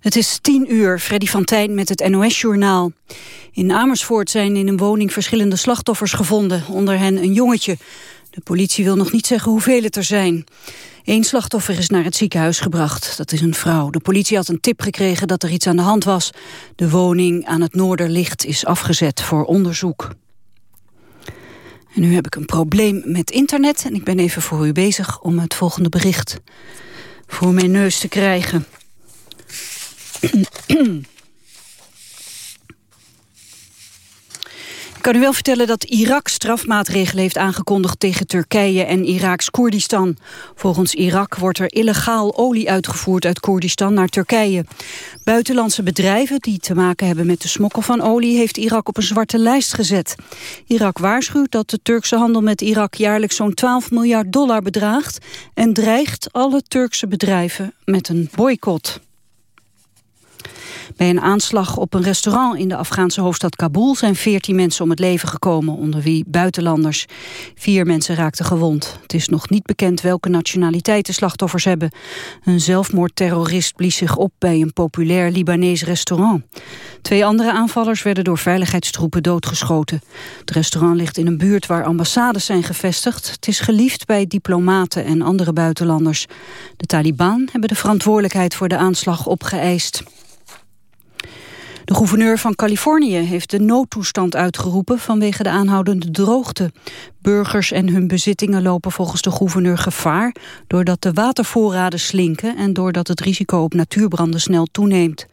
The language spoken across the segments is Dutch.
Het is tien uur, Freddy van Tijn met het NOS-journaal. In Amersfoort zijn in een woning verschillende slachtoffers gevonden, onder hen een jongetje. De politie wil nog niet zeggen hoeveel het er zijn. Eén slachtoffer is naar het ziekenhuis gebracht. Dat is een vrouw. De politie had een tip gekregen dat er iets aan de hand was. De woning aan het Noorderlicht is afgezet voor onderzoek. En nu heb ik een probleem met internet en ik ben even voor u bezig om het volgende bericht voor mijn neus te krijgen. Ik kan u wel vertellen dat Irak strafmaatregelen heeft aangekondigd tegen Turkije en Iraks Koerdistan. Volgens Irak wordt er illegaal olie uitgevoerd uit Koerdistan naar Turkije. Buitenlandse bedrijven die te maken hebben met de smokkel van olie heeft Irak op een zwarte lijst gezet. Irak waarschuwt dat de Turkse handel met Irak jaarlijks zo'n 12 miljard dollar bedraagt en dreigt alle Turkse bedrijven met een boycott. Bij een aanslag op een restaurant in de Afghaanse hoofdstad Kabul zijn 14 mensen om het leven gekomen, onder wie buitenlanders. Vier mensen raakten gewond. Het is nog niet bekend welke nationaliteit de slachtoffers hebben. Een zelfmoordterrorist blies zich op bij een populair Libanees restaurant. Twee andere aanvallers werden door veiligheidstroepen doodgeschoten. Het restaurant ligt in een buurt waar ambassades zijn gevestigd. Het is geliefd bij diplomaten en andere buitenlanders. De Taliban hebben de verantwoordelijkheid voor de aanslag opgeëist. De gouverneur van Californië heeft de noodtoestand uitgeroepen vanwege de aanhoudende droogte. Burgers en hun bezittingen lopen volgens de gouverneur gevaar doordat de watervoorraden slinken en doordat het risico op natuurbranden snel toeneemt.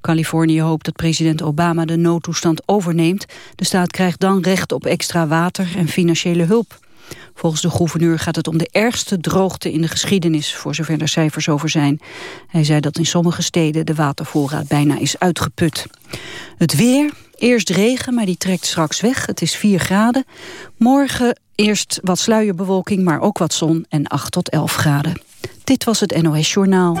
Californië hoopt dat president Obama de noodtoestand overneemt. De staat krijgt dan recht op extra water en financiële hulp. Volgens de gouverneur gaat het om de ergste droogte in de geschiedenis, voor zover er cijfers over zijn. Hij zei dat in sommige steden de watervoorraad bijna is uitgeput. Het weer, eerst regen, maar die trekt straks weg. Het is 4 graden. Morgen eerst wat sluierbewolking, maar ook wat zon en 8 tot 11 graden. Dit was het NOS Journaal.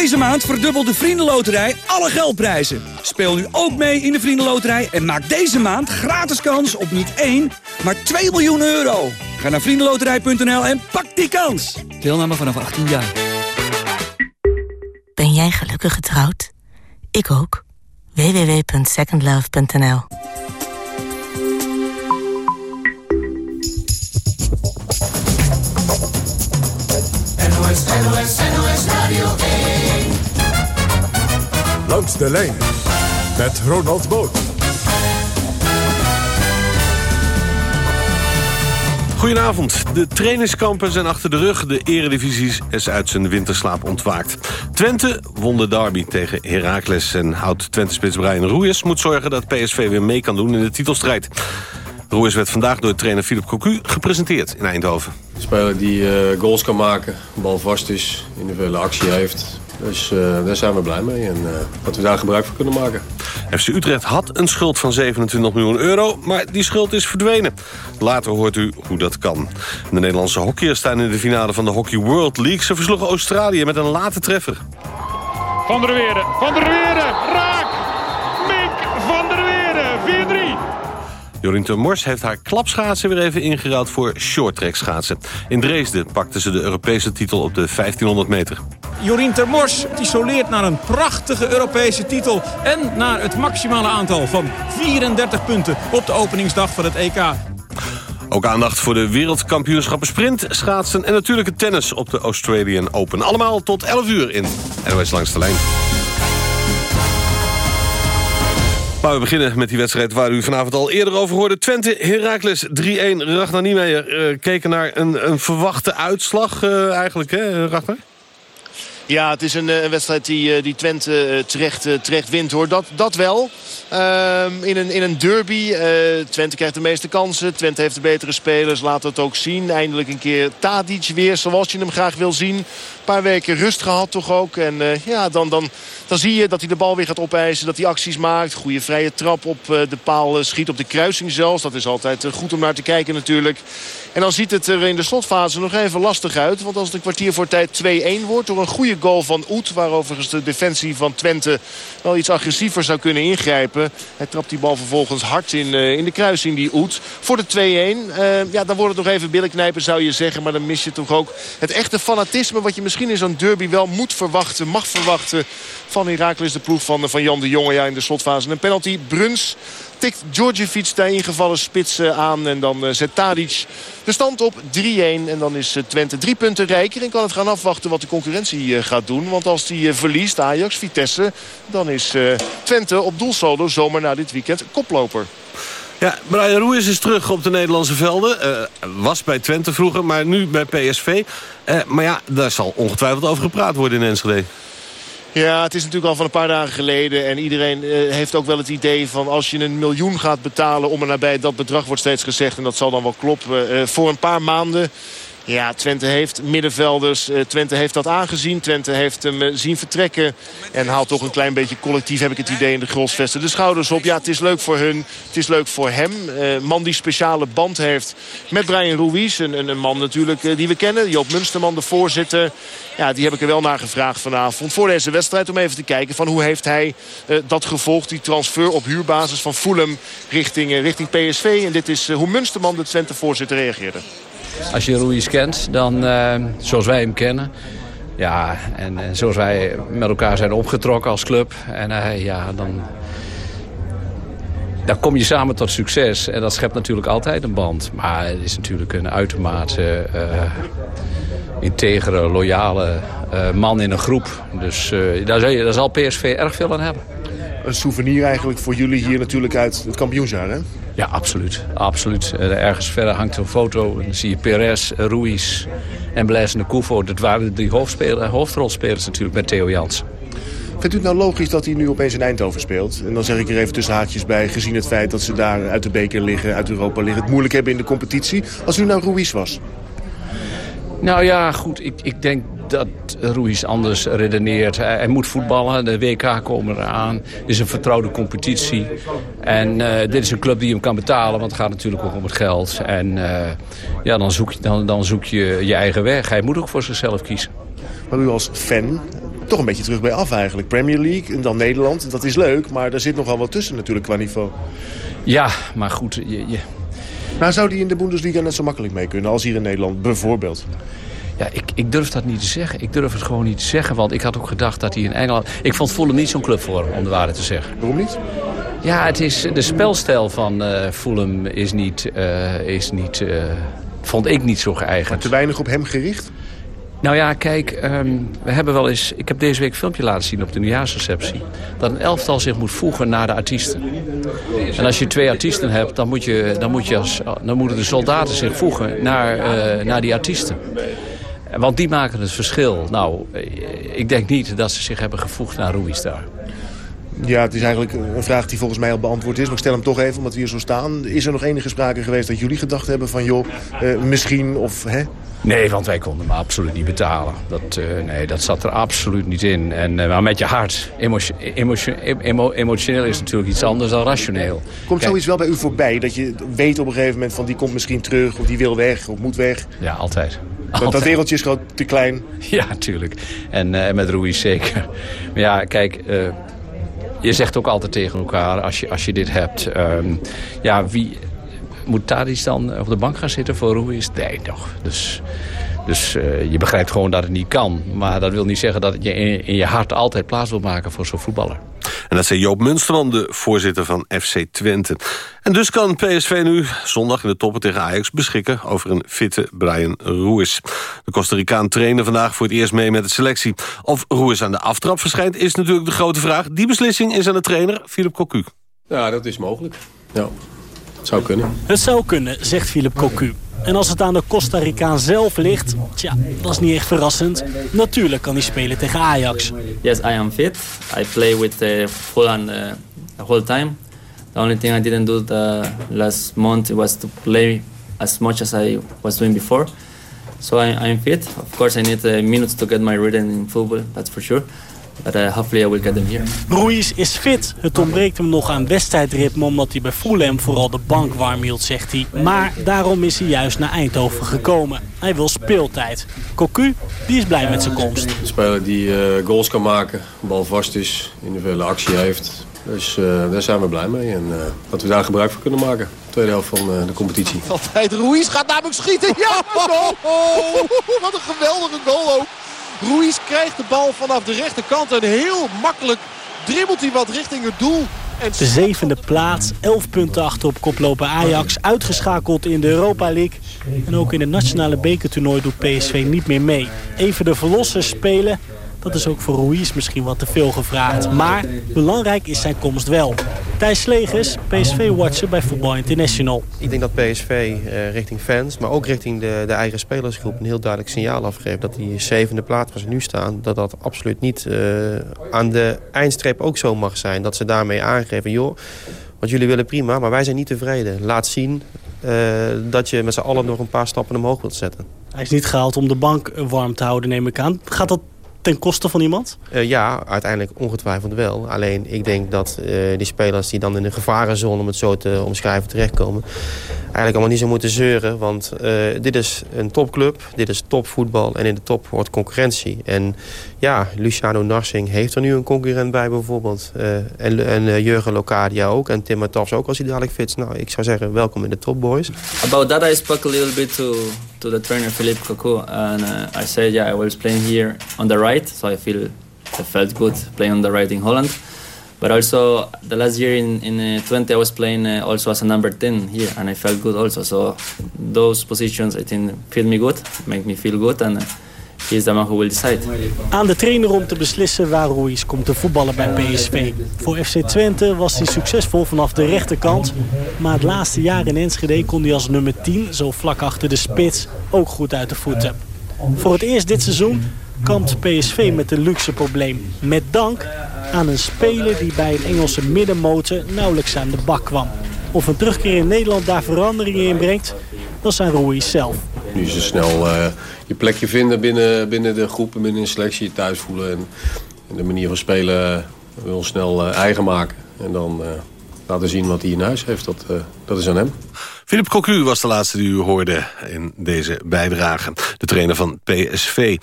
Deze maand verdubbelt de Vriendenloterij alle geldprijzen. Speel nu ook mee in de Vriendenloterij en maak deze maand gratis kans op niet 1, maar 2 miljoen euro. Ga naar vriendenloterij.nl en pak die kans. Deelname vanaf 18 jaar. Ben jij gelukkig getrouwd? Ik ook. www.secondlove.nl NOS, NOS, NOS Radio 1. Langs de lijn met Ronald Boot. Goedenavond. De trainingskampen zijn achter de rug. De eredivisie is uit zijn winterslaap ontwaakt. Twente won de derby tegen Heracles. En houdt Twente-spits Brian Roeiers moet zorgen dat PSV weer mee kan doen in de titelstrijd. Roeiers werd vandaag door trainer Philip Cocu gepresenteerd in Eindhoven. Een speler die eh, goals kan maken, bal vast is, individuele actie heeft. Dus eh, daar zijn we blij mee en uh, dat we daar gebruik van kunnen maken. FC Utrecht had een schuld van 27 miljoen euro, maar die schuld is verdwenen. Later hoort u hoe dat kan. De Nederlandse hockeyers staan in de finale van de Hockey World League. Ze versloegen Australië met een late treffer. Van der Weerde, Van der Weerde, raak! Jorien Mors heeft haar klapschaatsen weer even ingeruild voor shorttrack schaatsen. In Dresden pakte ze de Europese titel op de 1500 meter. Jorien Termors isoleert naar een prachtige Europese titel... en naar het maximale aantal van 34 punten op de openingsdag van het EK. Ook aandacht voor de wereldkampioenschappen sprint, schaatsen... en natuurlijk het tennis op de Australian Open. Allemaal tot 11 uur in NOS Langs de Lijn. We beginnen met die wedstrijd waar u vanavond al eerder over hoorde. Twente, Heracles 3-1. Ragnar Niemeyer uh, keken naar een, een verwachte uitslag uh, eigenlijk, hè Ragnar? Ja, het is een, een wedstrijd die, die Twente terecht, terecht wint hoor. Dat, dat wel. Ehm, in, een, in een derby. Twente krijgt de meeste kansen. Twente heeft de betere spelers. Laat het ook zien. Eindelijk een keer Tadic weer zoals je hem graag wil zien. Paar weken rust gehad toch ook. En ja, dan, dan, dan zie je dat hij de bal weer gaat opeisen. Dat hij acties maakt. Goede vrije trap op de paal schiet. Op de kruising zelfs. Dat is altijd goed om naar te kijken natuurlijk. En dan ziet het er in de slotfase nog even lastig uit. Want als het een kwartier voor tijd 2-1 wordt... door een goede goal van Oet... waar overigens de defensie van Twente wel iets agressiever zou kunnen ingrijpen. Hij trapt die bal vervolgens hard in, in de kruising, die Oet. Voor de 2-1. Uh, ja, dan wordt het nog even billenknijpen, zou je zeggen. Maar dan mis je toch ook het echte fanatisme... wat je misschien in zo'n derby wel moet verwachten, mag verwachten... van Herakles, de ploeg van, van Jan de Jonge ja, in de slotfase. Een penalty, Bruns tikt Djordjevic de ingevallen spits eh, aan. En dan zet Tadic de stand op 3-1. En dan is Twente drie punten rijker. En kan het gaan afwachten wat de concurrentie gaat doen. Want als die verliest, Ajax, Vitesse... dan is Twente op doelsolo zomer na dit weekend koploper. Ja, Brian Ruiz is terug op de Nederlandse velden. Uh, was bij Twente vroeger, maar nu bij PSV. Uh, maar ja, daar zal ongetwijfeld over gepraat worden in Enschede. Ja, het is natuurlijk al van een paar dagen geleden. En iedereen uh, heeft ook wel het idee van als je een miljoen gaat betalen... om er nabij dat bedrag wordt steeds gezegd. En dat zal dan wel kloppen. Voor een paar maanden ja, Twente heeft middenvelders. Uh, Twente heeft dat aangezien. Twente heeft hem uh, zien vertrekken. En haalt toch een klein beetje collectief, heb ik het idee, in de grosvesten. De schouders op. Ja, het is leuk voor hun. Het is leuk voor hem. Uh, man die speciale band heeft met Brian Ruiz. Een, een man natuurlijk die we kennen. Joop Munsterman, de voorzitter. Ja, die heb ik er wel naar gevraagd vanavond. Voor deze wedstrijd om even te kijken van hoe heeft hij dat gevolgd. Die transfer op huurbasis van Fulham richting, richting PSV. En dit is hoe Munsterman, de Twente-voorzitter, reageerde. Als je Ruiz kent, dan uh, zoals wij hem kennen... Ja, en, en, zoals wij met elkaar zijn opgetrokken als club. En uh, ja, dan, dan kom je samen tot succes. En dat schept natuurlijk altijd een band. Maar het is natuurlijk een uitermate uh, integere, loyale man in een groep. Dus daar, daar zal PSV erg veel aan hebben. Een souvenir eigenlijk voor jullie hier natuurlijk uit het kampioensjaar, hè? Ja, absoluut. absoluut. ergens verder hangt een foto. Dan zie je Perez, Ruiz en Blaise de Koufo. Dat waren de hoofdrolspelers natuurlijk met Theo Jans. Vindt u het nou logisch dat hij nu opeens in Eindhoven speelt? En dan zeg ik er even tussen haakjes bij, gezien het feit dat ze daar uit de beker liggen, uit Europa liggen, het moeilijk hebben in de competitie. Als u nou Ruiz was? Nou ja, goed. Ik, ik denk dat Ruiz anders redeneert. Hij, moet voetballen. De WK komen eraan. Het is een vertrouwde competitie. En uh, dit is een club die hem kan betalen. Want het gaat natuurlijk ook om het geld. En uh, ja, dan zoek, je, dan, dan zoek je je eigen weg. Hij moet ook voor zichzelf kiezen. Maar u als fan toch een beetje terug bij af eigenlijk. Premier League en dan Nederland. Dat is leuk, maar daar zit nogal wat tussen natuurlijk qua niveau. Ja, maar goed... Je, je... Nou, zou die in de Bundesliga net zo makkelijk mee kunnen als hier in Nederland bijvoorbeeld? Ja, ik, ik durf dat niet te zeggen. Ik durf het gewoon niet te zeggen. Want ik had ook gedacht dat hij in Engeland... Ik vond Fulham niet zo'n club voor hem, om de waarheid te zeggen. Waarom niet? Ja, het is, de spelstijl van uh, Fulham is niet... Uh, is niet uh, vond ik niet zo geëigend. Maar te weinig op hem gericht? Nou ja, kijk, um, we hebben wel eens... Ik heb deze week een filmpje laten zien op de nieuwjaarsreceptie. Dat een elftal zich moet voegen naar de artiesten. En als je twee artiesten hebt, dan, moet je, dan, moet je als, dan moeten de soldaten zich voegen naar, uh, naar die artiesten. Want die maken het verschil. Nou, ik denk niet dat ze zich hebben gevoegd naar Ruiz daar. Ja, het is eigenlijk een vraag die volgens mij al beantwoord is. Maar ik stel hem toch even, omdat we hier zo staan. Is er nog enige sprake geweest dat jullie gedacht hebben van... joh, uh, misschien of... Hè? Nee, want wij konden hem absoluut niet betalen. Dat, uh, nee, dat zat er absoluut niet in. En, uh, maar met je hart. Emotio emotio emo emotioneel is natuurlijk iets anders dan rationeel. Komt Kijk, zoiets wel bij u voorbij? Dat je weet op een gegeven moment van die komt misschien terug... of die wil weg of moet weg? Ja, altijd. Dat, dat wereldje is gewoon te klein. Ja, tuurlijk. En uh, met Ruiz zeker. Maar ja, kijk... Uh, je zegt ook altijd tegen elkaar, als je, als je dit hebt... Um, ja, wie... Moet Tadic dan op de bank gaan zitten voor Ruiz? Nee, toch. Dus... Dus uh, je begrijpt gewoon dat het niet kan. Maar dat wil niet zeggen dat je in, in je hart altijd plaats wil maken voor zo'n voetballer. En dat zei Joop Munsterman, de voorzitter van FC Twente. En dus kan PSV nu zondag in de toppen tegen Ajax beschikken... over een fitte Brian Ruiz. De Costa Ricaan trainde vandaag voor het eerst mee met de selectie. Of Ruiz aan de aftrap verschijnt is natuurlijk de grote vraag. Die beslissing is aan de trainer, Philip Cocu. Ja, dat is mogelijk. Ja, het zou kunnen. Het zou kunnen, zegt Philip Cocu. En als het aan de Costa Ricaan zelf ligt, tja, dat is niet echt verrassend. Natuurlijk kan hij spelen tegen Ajax. Yes, I am fit. I play with uh, on uh, the whole time. The only thing I didn't do the last month was to play as much as I was doing before. So I, I'm fit. Of course, I need uh, minutes to get my rhythm in football, that's for sure. But uh, hopefully I will get them here. Ruiz is fit. Het ontbreekt hem nog aan wedstrijdritme omdat hij bij Fulham vooral de bank warm hield, zegt hij. Maar daarom is hij juist naar Eindhoven gekomen. Hij wil speeltijd. Cocu, die is blij met zijn komst. Een speler die uh, goals kan maken, bal vast is, individuele actie heeft. Dus uh, daar zijn we blij mee en uh, dat we daar gebruik van kunnen maken. Tweede helft van uh, de competitie. Altijd Ruiz gaat namelijk schieten. Ja, goal! Wat een geweldige goal ook. Ruiz krijgt de bal vanaf de rechterkant en heel makkelijk dribbelt hij wat richting het doel. En... De zevende plaats, 11 punten achter op koploper Ajax, uitgeschakeld in de Europa League. En ook in het nationale bekertoernooi doet PSV niet meer mee. Even de verlossers spelen, dat is ook voor Ruiz misschien wat te veel gevraagd. Maar belangrijk is zijn komst wel. Thijs Slegers, PSV-watcher bij Football International. Ik denk dat PSV uh, richting fans, maar ook richting de, de eigen spelersgroep... een heel duidelijk signaal afgeeft dat die zevende plaats waar ze nu staan... dat dat absoluut niet uh, aan de eindstreep ook zo mag zijn. Dat ze daarmee aangeven, joh, wat jullie willen prima, maar wij zijn niet tevreden. Laat zien uh, dat je met z'n allen nog een paar stappen omhoog wilt zetten. Hij is niet gehaald om de bank warm te houden, neem ik aan. Gaat dat ten koste van iemand? Uh, ja, uiteindelijk ongetwijfeld wel. Alleen ik denk dat uh, die spelers die dan in een gevarenzone, om het zo te omschrijven, terechtkomen... eigenlijk allemaal niet zo moeten zeuren. Want uh, dit is een topclub, dit is topvoetbal en in de top hoort concurrentie. En ja, Luciano Narsing heeft er nu een concurrent bij bijvoorbeeld. en en Jurgen Locadia ook en Tim Matafs ook als hij dadelijk fit is. Nou, ik zou zeggen, welkom in de top boys. About that I spoke a little bit to, to the trainer Philippe Cocu. And uh, I said, yeah, I was playing here on the right. So I feel I felt good playing on the right in Holland. But also the last year in, in uh, 20 I was playing uh, also as a number 10 here and I felt good also. So those positions I think feel me good, make me feel good and he is will decide. Aan de trainer om te beslissen waar Ruiz komt te voetballen bij PSV. Voor FC Twente was hij succesvol vanaf de rechterkant. Maar het laatste jaar in Enschede kon hij als nummer 10, zo vlak achter de spits, ook goed uit de voeten. Voor het eerst dit seizoen kampt PSV met een luxe probleem. Met dank aan een speler die bij een Engelse middenmotor nauwelijks aan de bak kwam. Of een terugkeer in Nederland daar veranderingen in brengt, dat is aan Ruiz zelf. Nu is het snel uh, je plekje vinden binnen, binnen de groepen, binnen de selectie, je thuis voelen. En, en de manier van spelen wil snel uh, eigen maken. En dan uh, laten zien wat hij in huis heeft, dat, dat is aan hem. Philip Cocu was de laatste die u hoorde in deze bijdrage. De trainer van PSV.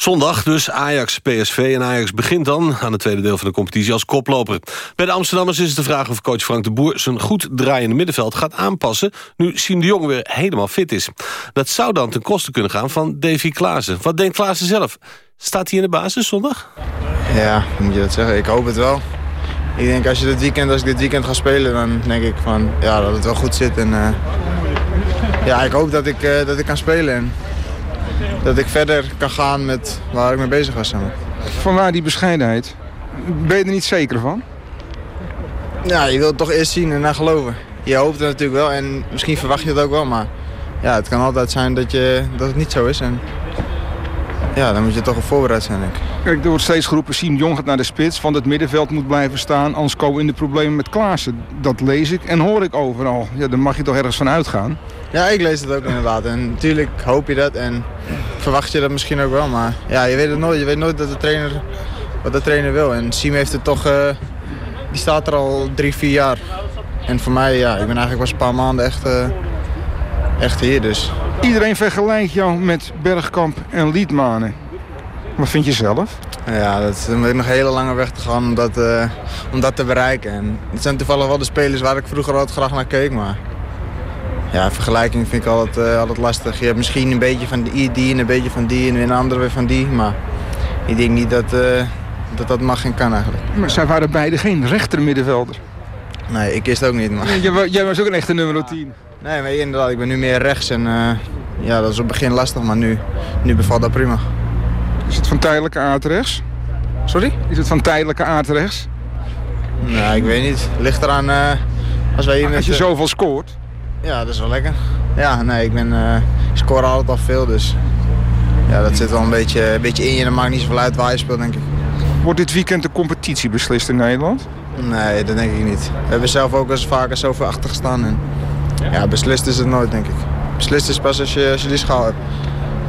Zondag dus Ajax-PSV en Ajax begint dan aan het tweede deel van de competitie als koploper. Bij de Amsterdammers is het de vraag of coach Frank de Boer zijn goed draaiende middenveld gaat aanpassen nu Siem de Jong weer helemaal fit is. Dat zou dan ten koste kunnen gaan van Davy Klaassen. Wat denkt Klaassen zelf? Staat hij in de basis zondag? Ja, moet je dat zeggen? Ik hoop het wel. Ik denk als je dit weekend, als ik dit weekend ga spelen, dan denk ik van ja, dat het wel goed zit. En, uh, ja, ik hoop dat ik, uh, dat ik kan spelen. En, dat ik verder kan gaan met waar ik mee bezig was. Zeg maar. Vanwaar die bescheidenheid? Ben je er niet zeker van? Ja, je wilt het toch eerst zien en dan geloven. Je hoopt het natuurlijk wel en misschien verwacht je het ook wel, maar ja, het kan altijd zijn dat, je, dat het niet zo is. En ja, dan moet je toch op voorbereid zijn, denk ik. Kijk, er wordt steeds geroepen, Siem Jong gaat naar de spits, van het middenveld moet blijven staan, anders komen we in de problemen met Klaassen. Dat lees ik en hoor ik overal. Ja, daar mag je toch ergens van uitgaan? Ja, ik lees het ook inderdaad. En natuurlijk hoop je dat en verwacht je dat misschien ook wel. Maar ja, je weet het nooit. Je weet nooit dat de trainer, wat de trainer wil. En Siem heeft het toch... Uh, die staat er al drie, vier jaar. En voor mij, ja, ik ben eigenlijk pas een paar maanden echt, uh, echt hier. Dus. Iedereen vergelijkt jou met Bergkamp en Liedmanen. Wat vind je zelf? Ja, dat is nog een hele lange weg te gaan om dat, uh, om dat te bereiken. En het zijn toevallig wel de spelers waar ik vroeger altijd graag naar keek. Maar ja, vergelijking vind ik altijd, uh, altijd lastig. Je hebt misschien een beetje van die, die en een beetje van die en een andere weer van die. Maar ik denk niet dat, uh, dat dat mag en kan eigenlijk. Maar zij waren beide geen rechter middenvelder. Nee, ik wist het ook niet. Maar... Jij, jij was ook een echte nummer 10. Nee, maar inderdaad, ik ben nu meer rechts. En uh, ja, dat is op het begin lastig, maar nu, nu bevalt dat prima. Is het van tijdelijke aard rechts? Sorry? Is het van tijdelijke aard rechts? Nee, ik weet niet. Ligt eraan als wij hier Als met, je zoveel scoort. Ja, dat is wel lekker. Ja, nee, ik ben, uh, ik score altijd al veel, dus ja, dat zit wel een beetje, een beetje in je. En dat maakt niet zoveel uit waar je speelt, denk ik. Wordt dit weekend de competitie beslist in Nederland? Nee, dat denk ik niet. We hebben zelf ook eens vaker zoveel achter gestaan. En ja, beslist is het nooit, denk ik. Beslist is pas als je, als je die schaal hebt.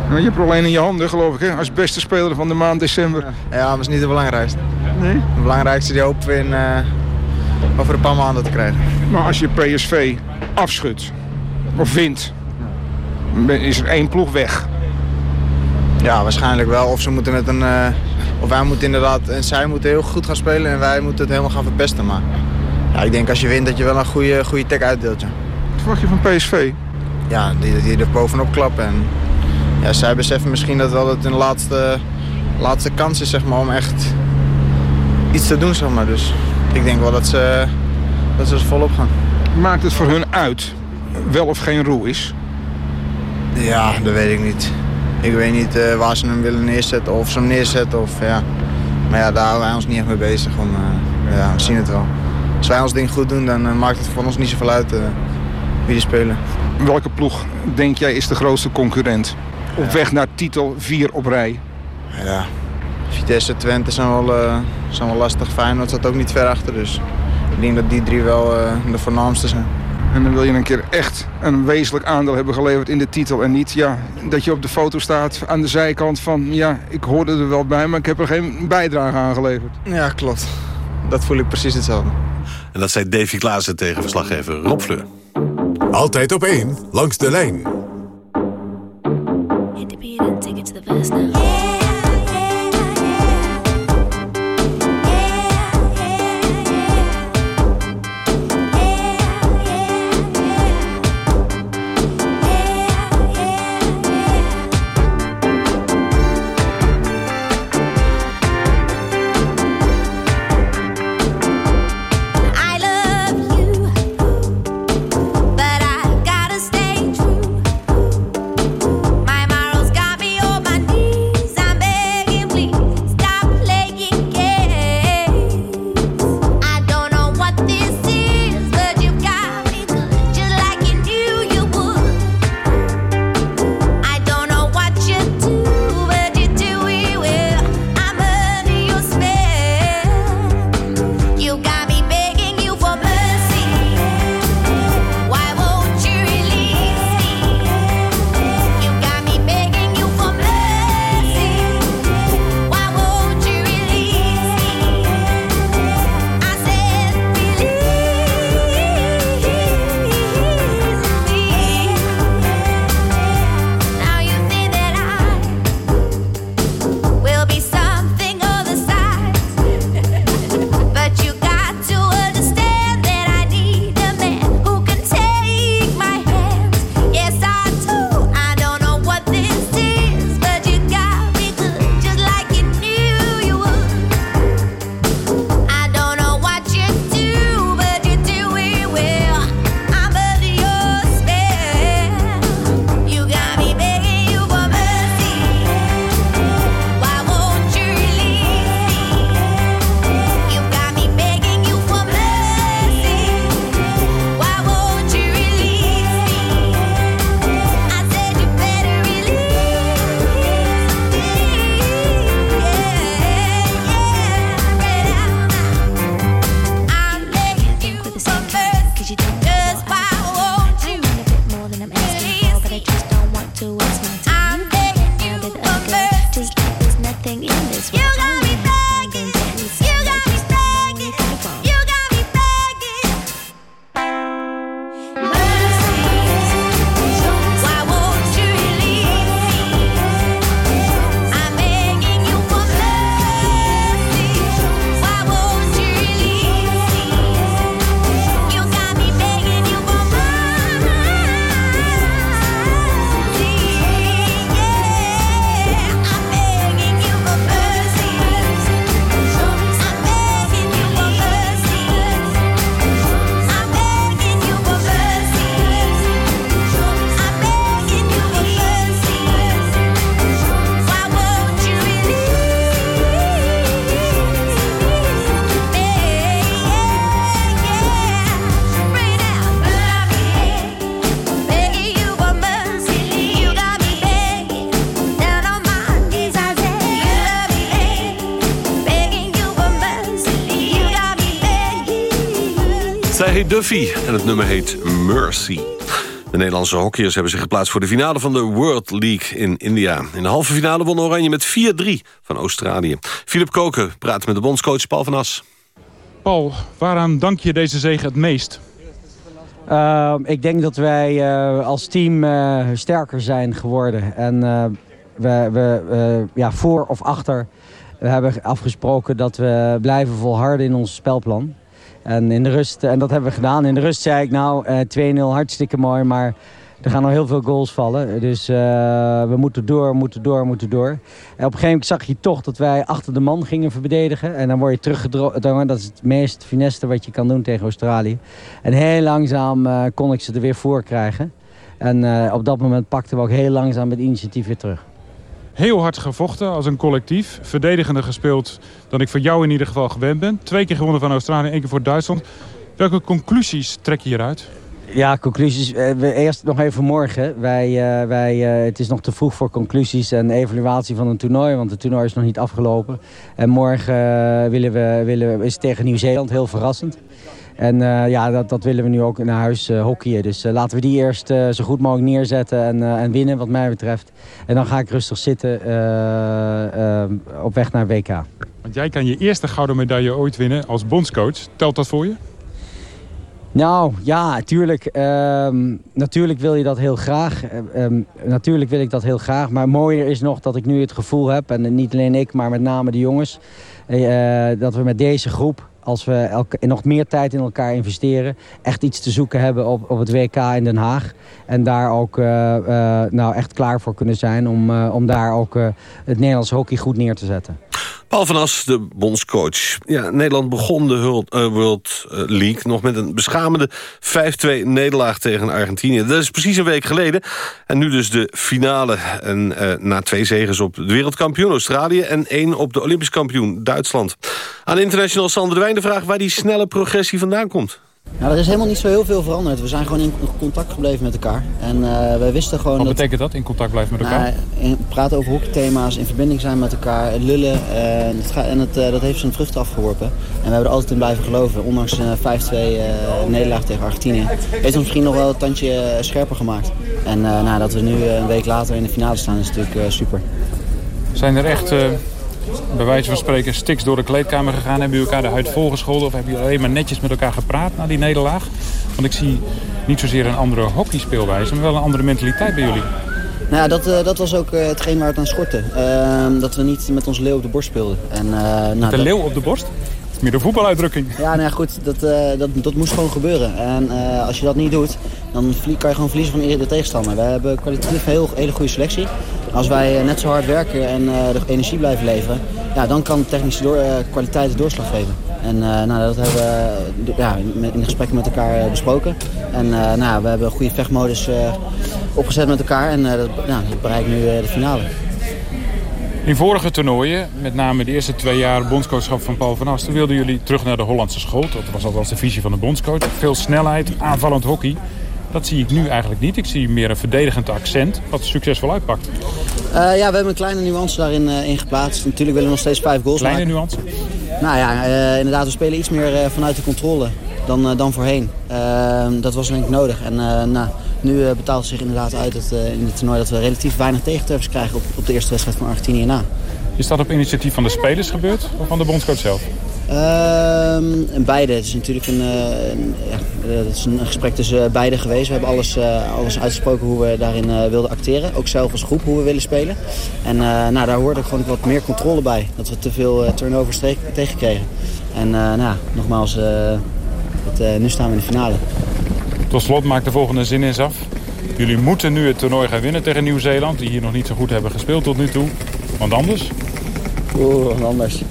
Nou, je hebt alleen in je handen, geloof ik, hè? als beste speler van de maand december. Ja, ja dat is niet het belangrijkste. Nee? Het belangrijkste die hopen we in, uh, over een paar maanden te krijgen. Maar als je PSV afschudt of wint, is er één ploeg weg. Ja, waarschijnlijk wel. Of ze moeten met een... Uh, of wij moeten inderdaad... En zij moeten heel goed gaan spelen en wij moeten het helemaal gaan verpesten. Maar ja, ik denk als je wint dat je wel een goede, goede tech uitdeelt. Ja. Wat verwacht je van PSV? Ja, die, die er bovenop klappen. En ja, zij beseffen misschien dat wel dat hun laatste, laatste kans is zeg maar, om echt iets te doen. Zeg maar. Dus ik denk wel dat ze, dat ze er volop gaan. Maakt het voor hun uit wel of geen roe is? Ja, dat weet ik niet. Ik weet niet uh, waar ze hem willen neerzetten of ze hem neerzetten. Of, ja. Maar ja, daar houden wij ons niet echt mee bezig. Om, uh, ja, we zien het wel. Als wij ons ding goed doen, dan uh, maakt het voor ons niet zoveel uit wie die spelen. Welke ploeg, denk jij, is de grootste concurrent? Op ja. weg naar titel 4 op rij. Ja, Vitesse, Twente zijn wel, zijn wel lastig. Feyenoord zat ook niet ver achter. Dus ik denk dat die drie wel de voornaamste zijn. En dan wil je een keer echt een wezenlijk aandeel hebben geleverd in de titel. En niet ja, dat je op de foto staat aan de zijkant van... ja, ik hoorde er wel bij, maar ik heb er geen bijdrage aan geleverd. Ja, klopt. Dat voel ik precies hetzelfde. En dat zei Davy Klaassen tegen verslaggever Rob Fleur. Altijd op één, langs de lijn. Zij heet Duffy en het nummer heet Mercy. De Nederlandse hockeyers hebben zich geplaatst voor de finale van de World League in India. In de halve finale won Oranje met 4-3 van Australië. Philip Koken praat met de bondscoach Paul van As. Paul, waaraan dank je deze zege het meest? Uh, ik denk dat wij uh, als team uh, sterker zijn geworden. En we, we ja, voor of achter we hebben afgesproken dat we blijven volharden in ons spelplan. En, in de rust, en dat hebben we gedaan. In de rust zei ik nou 2-0 hartstikke mooi, maar er gaan nog heel veel goals vallen. Dus uh, we moeten door, moeten door, moeten door. En op een gegeven moment zag je toch dat wij achter de man gingen verdedigen. En dan word je teruggedrongen. Dat is het meest fineste wat je kan doen tegen Australië. En heel langzaam uh, kon ik ze er weer voor krijgen. En op dat moment pakten we ook heel langzaam het initiatief weer terug. Heel hard gevochten als een collectief. Verdedigender gespeeld dan ik van jou in ieder geval gewend ben. Twee keer gewonnen van Australië, één keer voor Duitsland. Welke conclusies trek je hieruit? Ja, conclusies. Eerst nog even morgen. Wij, uh, wij, uh, het is nog te vroeg voor conclusies en evaluatie van een toernooi. Want het toernooi is nog niet afgelopen. En morgen willen we, willen, is tegen Nieuw-Zeeland heel verrassend. En ja, dat, dat willen we nu ook naar huis hockeyen. Dus laten we die eerst zo goed mogelijk neerzetten en, en winnen wat mij betreft. En dan ga ik rustig zitten op weg naar WK. Want jij kan je eerste gouden medaille ooit winnen als bondscoach. Telt dat voor je? Nou, ja, tuurlijk. Um, natuurlijk wil je dat heel graag. Um, natuurlijk wil ik dat heel graag. Maar mooier is nog dat ik nu het gevoel heb... en niet alleen ik, maar met name de jongens... Uh, dat we met deze groep, als we nog meer tijd in elkaar investeren... echt iets te zoeken hebben op, op het WK in Den Haag. En daar ook uh, uh, nou echt klaar voor kunnen zijn... om, om daar ook het Nederlandse hockey goed neer te zetten. Paul van As, de bondscoach. Ja, Nederland begon de World League nog met een beschamende 5-2 nederlaag tegen Argentinië. Dat is precies een week geleden. En nu dus de finale. En uh, na twee zegens op de wereldkampioen Australië... en één op de Olympisch kampioen Duitsland. Aan international Sander de Wijn de vraag waar die snelle progressie vandaan komt. Nou, er is helemaal niet zo heel veel veranderd. We zijn gewoon in contact gebleven met elkaar. En uh, wij wisten gewoon Wat dat... betekent dat, in contact blijven met elkaar? Nou, praten over hockeythema's, in verbinding zijn met elkaar, lullen. Uh, het en het, uh, dat heeft zijn vruchten afgeworpen. En we hebben er altijd in blijven geloven. Ondanks een 5-2 nederlaag tegen Argentinië. Heeft ons misschien nog wel een tandje scherper gemaakt. En nou, dat we nu een week later in de finale staan is natuurlijk super. Zijn er echt bij wijze van spreken stiks door de kleedkamer gegaan? Hebben jullie elkaar de huid volgescholden? Of hebben jullie alleen maar netjes met elkaar gepraat na die nederlaag? Want ik zie niet zozeer een andere hockeyspeelwijze, maar wel een andere mentaliteit bij jullie. Nou ja, dat, uh, dat was ook uh, hetgeen waar het aan schortte. Uh, dat we niet met onze leeuw op de borst speelden. En, nou, de dat... leeuw op de borst? Meer de voetbaluitdrukking. Ja, nou ja, goed, dat, dat, dat moest gewoon gebeuren. En als je dat niet doet, dan kan je gewoon verliezen van de tegenstander. We hebben kwalitatief een heel, hele goede selectie. Als wij net zo hard werken en de energie blijven leveren, ja, dan kan technische door, kwaliteit de doorslag geven. En nou, dat hebben we ja, in gesprekken met elkaar besproken. En nou, we hebben een goede vechtmodus opgezet met elkaar. En dat, dat bereikt nu de finale. In vorige toernooien, met name de eerste twee jaar bondscoachschap van Paul van Asten... wilden jullie terug naar de Hollandse school. Dat was althans de visie van de bondscoach. Veel snelheid, aanvallend hockey. Dat zie ik nu eigenlijk niet. Ik zie meer een verdedigend accent, wat succesvol uitpakt. Uh, ja, we hebben een kleine nuance daarin uh, in geplaatst. Natuurlijk willen we nog steeds vijf goals kleine maken. Kleine nuance? Nou ja, uh, inderdaad, we spelen iets meer vanuit de controle dan, dan voorheen. dat was denk ik nodig. En nou, nu betaalt het zich inderdaad uit dat, in het toernooi dat we relatief weinig tegentreffers krijgen op, op de eerste wedstrijd van Argentinië na. Is dat op initiatief van de spelers gebeurd of van de bondscoach zelf? Uh, beide. Het is natuurlijk een, een, ja, het is een gesprek tussen beide geweest. We hebben alles, uh, alles uitgesproken hoe we daarin uh, wilden acteren. Ook zelf als groep hoe we willen spelen. En uh, nou, daar hoort ook gewoon wat meer controle bij. Dat we te veel turnovers tegenkregen. En nou, nogmaals, het, nu staan we in de finale. Tot slot maakt de volgende zin eens af. Jullie moeten nu het toernooi gaan winnen tegen Nieuw-Zeeland. Die hier nog niet zo goed hebben gespeeld tot nu toe. Want anders? Oeh, want anders.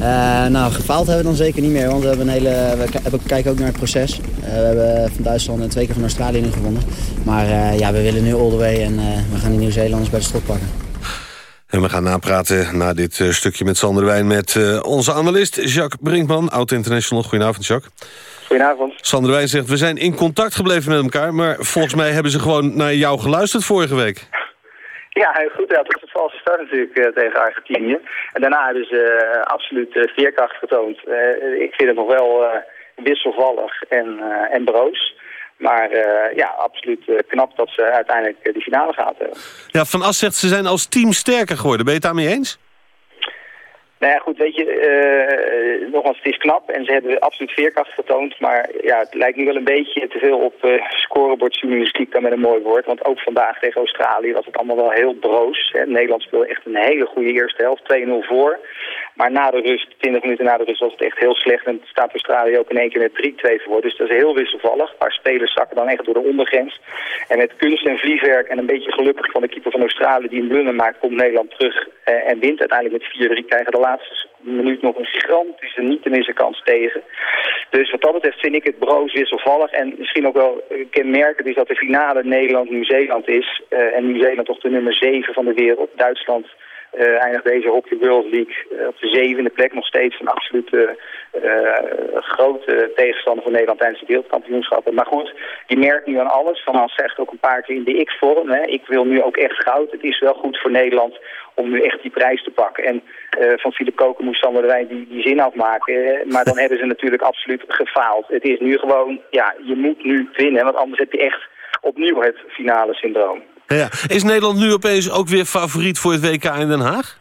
Uh, nou, gefaald hebben we dan zeker niet meer, want we, hebben een hele, we kijken ook naar het proces. Uh, we hebben van Duitsland en twee keer van Australië nu gewonnen. Maar uh, ja, we willen nu all the way en we gaan die Nieuw-Zeelanders bij de stok pakken. En we gaan napraten na dit stukje met Sander Wijn met onze analist Jacques Brinkman, oud-international. Goedenavond, Jacques. Goedenavond. Sander Wijn zegt, we zijn in contact gebleven met elkaar... maar volgens mij hebben ze gewoon naar jou geluisterd vorige week. Ja, heel goed. Ja, het was een valse start natuurlijk uh, tegen Argentinië. En daarna hebben ze uh, absoluut uh, veerkracht getoond. ik vind het nog wel wisselvallig en, eh, en broos. Maar eh, ja, absoluut eh, knap dat ze uiteindelijk eh, die finale gehad hebben. Ja, Van As zegt ze zijn als team sterker geworden. Ben je het daarmee eens? Nou ja, goed, weet je, eh, nogmaals, het is knap en ze hebben absoluut veerkracht getoond. Maar ja, het lijkt nu wel een beetje te veel op uh, scorebordjournalistiek dan met een mooi woord. Want ook vandaag tegen Australië was het allemaal wel heel broos. Hè. Nederland speelde echt een hele goede eerste helft, 2-0 voor. Maar na de rust, 20 minuten na de rust, was het echt heel slecht. En staat Australië ook in één keer met 3-2 voor. Dus dat is heel wisselvallig. Een paar spelers zakken dan echt door de ondergrens. En met kunst en vliegwerk en een beetje gelukkig van de keeper van Australië die een blunder maakt, komt Nederland terug eh, en wint uiteindelijk met 4-3. Krijgen de laatste minuut nog een gigantische niet te missen kans tegen. Dus wat dat betreft vind ik het broos wisselvallig. En misschien ook wel eh, kenmerkend is dat de finale Nederland-Nieuw-Zeeland is. Uh, en Nieuw-Zeeland toch de nummer 7 van de wereld. Duitsland uh, eindigt deze Hockey World League uh, op de zevende plek. Nog steeds een absolute uh, grote tegenstander van Nederland tijdens de wereldkampioenschappen. Maar goed, je merkt nu aan alles. Van Hans zegt ook een paar keer in de X-vorm. Ik wil nu ook echt goud. Het is wel goed voor Nederland om nu echt die prijs te pakken. En van Philip Koken moest Sander de Wijn die, die zin afmaken. maar dan hebben ze natuurlijk absoluut gefaald. Het is nu gewoon, ja, je moet nu winnen. Want anders heb je echt opnieuw het finale syndroom. Is Nederland nu opeens ook weer favoriet voor het WK in Den Haag?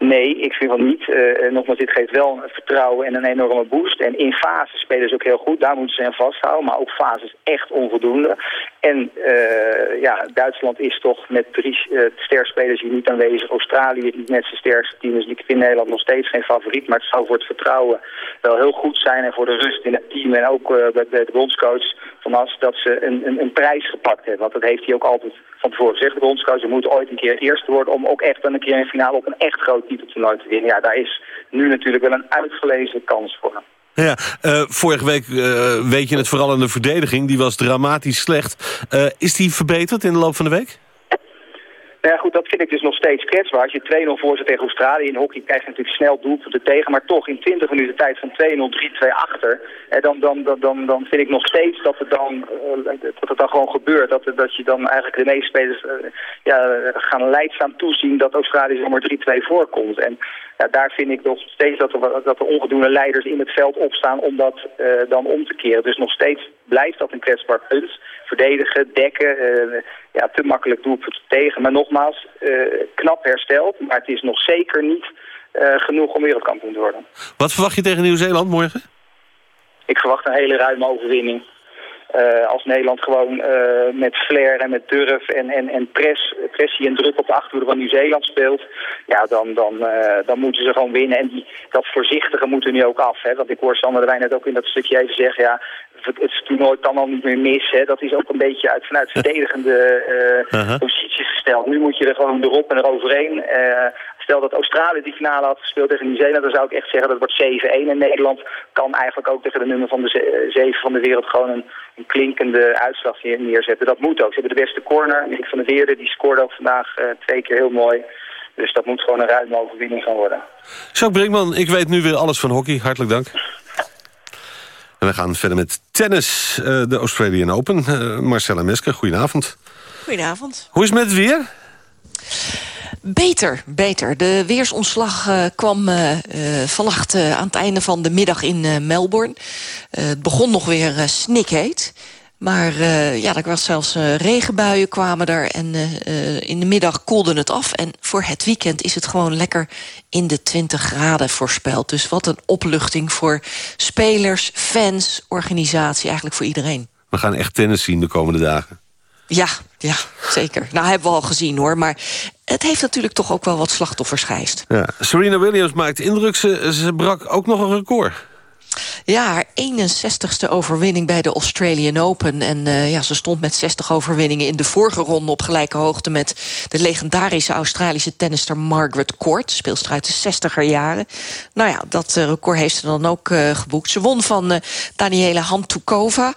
Nee, ik vind van niet. Uh, nogmaals, dit geeft wel een vertrouwen en een enorme boost. En in fases spelen ze ook heel goed. Daar moeten ze aan vasthouden. Maar ook fases echt onvoldoende. En uh, ja, Duitsland is toch met drie uh, sterspelers hier niet aanwezig. Australië is niet met zijn sterkste team. Dus ik vind Nederland nog steeds geen favoriet. Maar het zou voor het vertrouwen wel heel goed zijn. En voor de rust in het team en ook bij, de bondscoach van As dat ze een, een, een prijs gepakt hebben. Want dat heeft hij ook altijd van tevoren gezegd. De bondscoach, ze moeten ooit een keer eerste worden om ook echt dan een keer in finale op een echt groot te winnen. Ja, daar is nu natuurlijk wel een uitgelezen kans voor. Ja, uh, vorige week uh, weet je het vooral in de verdediging. Die was dramatisch slecht. Uh, is die verbeterd in de loop van de week? Nou ja, goed, dat vind ik dus nog steeds kwetsbaar. Als je 2-0 voor zit tegen Australië in hockey, krijg je natuurlijk snel doelpunten tegen. Maar toch in 20 minuten tijd van 2-0, 3-2 achter. En dan, dan, dan, dan, dan vind ik nog steeds dat het dan, dat het dan gewoon gebeurt. Dat, dat je dan eigenlijk de meeste spelers ja, gaan leidzaam toezien dat Australië zomaar 3-2 voorkomt. En ja, daar vind ik nog steeds dat er, dat er ongedoende leiders in het veld opstaan om dat uh, dan om te keren. Dus nog steeds blijft dat een kwetsbaar punt. Verdedigen, dekken, uh, ja, te makkelijk doelpunt tegen. Maar nogmaals, uh, knap hersteld, maar het is nog zeker niet genoeg om wereldkampioen te worden. Wat verwacht je tegen Nieuw-Zeeland morgen? Ik verwacht een hele ruime overwinning. Uh, als Nederland gewoon uh, met flair en met durf en, en, en press, pressie en druk op de achterhoede van Nieuw-Zeeland speelt, ja, dan, dan, uh, dan moeten ze gewoon winnen. En die, dat voorzichtige moet er nu ook af. Hè? Want ik hoor Sander de Wijn net ook in dat stukje even zeggen, ja, het, toernooi kan al niet meer mis. Hè? Dat is ook een beetje uit, vanuit verdedigende -huh. posities gesteld. Nu moet je er gewoon erop en eroverheen. Stel dat Australië die finale had gespeeld tegen Nieuw-Zeeland, dan zou ik echt zeggen dat het wordt 7-1. En Nederland kan eigenlijk ook tegen de nummer van de 7 van de wereld gewoon een, een klinkende uitslag neerzetten. Dat moet ook. Ze hebben de beste corner. Nick van der Weerde, die scoorde ook vandaag uh, twee keer heel mooi. Dus dat moet gewoon een ruime overwinning gaan worden. Jacques Brinkman, ik weet nu weer alles van hockey. Hartelijk dank. En we gaan verder met tennis, uh, de Australian Open. Uh, Marcella Mesker, goedenavond. Goedenavond. Hoe is het met het weer? Beter, beter. De weersomslag uh, kwam uh, uh, vannacht aan het einde van de middag in Melbourne. het begon nog weer snikheet. Maar ja, er was zelfs regenbuien kwamen er. En in de middag koelde het af. En voor het weekend is het gewoon lekker in de 20 graden voorspeld. Dus wat een opluchting voor spelers, fans, organisatie. Eigenlijk voor iedereen. We gaan echt tennis zien de komende dagen. Ja, ja, zeker. Nou, hebben we al gezien hoor. Maar het heeft natuurlijk toch ook wel wat slachtoffers geëist. Ja. Serena Williams maakt indruk. Ze, ze brak ook nog een record. Ja, haar 61ste overwinning bij de Australian Open. En uh, ja, ze stond met 60 overwinningen in de vorige ronde... op gelijke hoogte met de legendarische Australische tennister Margaret Court. Speelster uit de 60er jaren. Nou ja, dat uh, record heeft ze dan ook uh, geboekt. Ze won van Daniela Hantukova.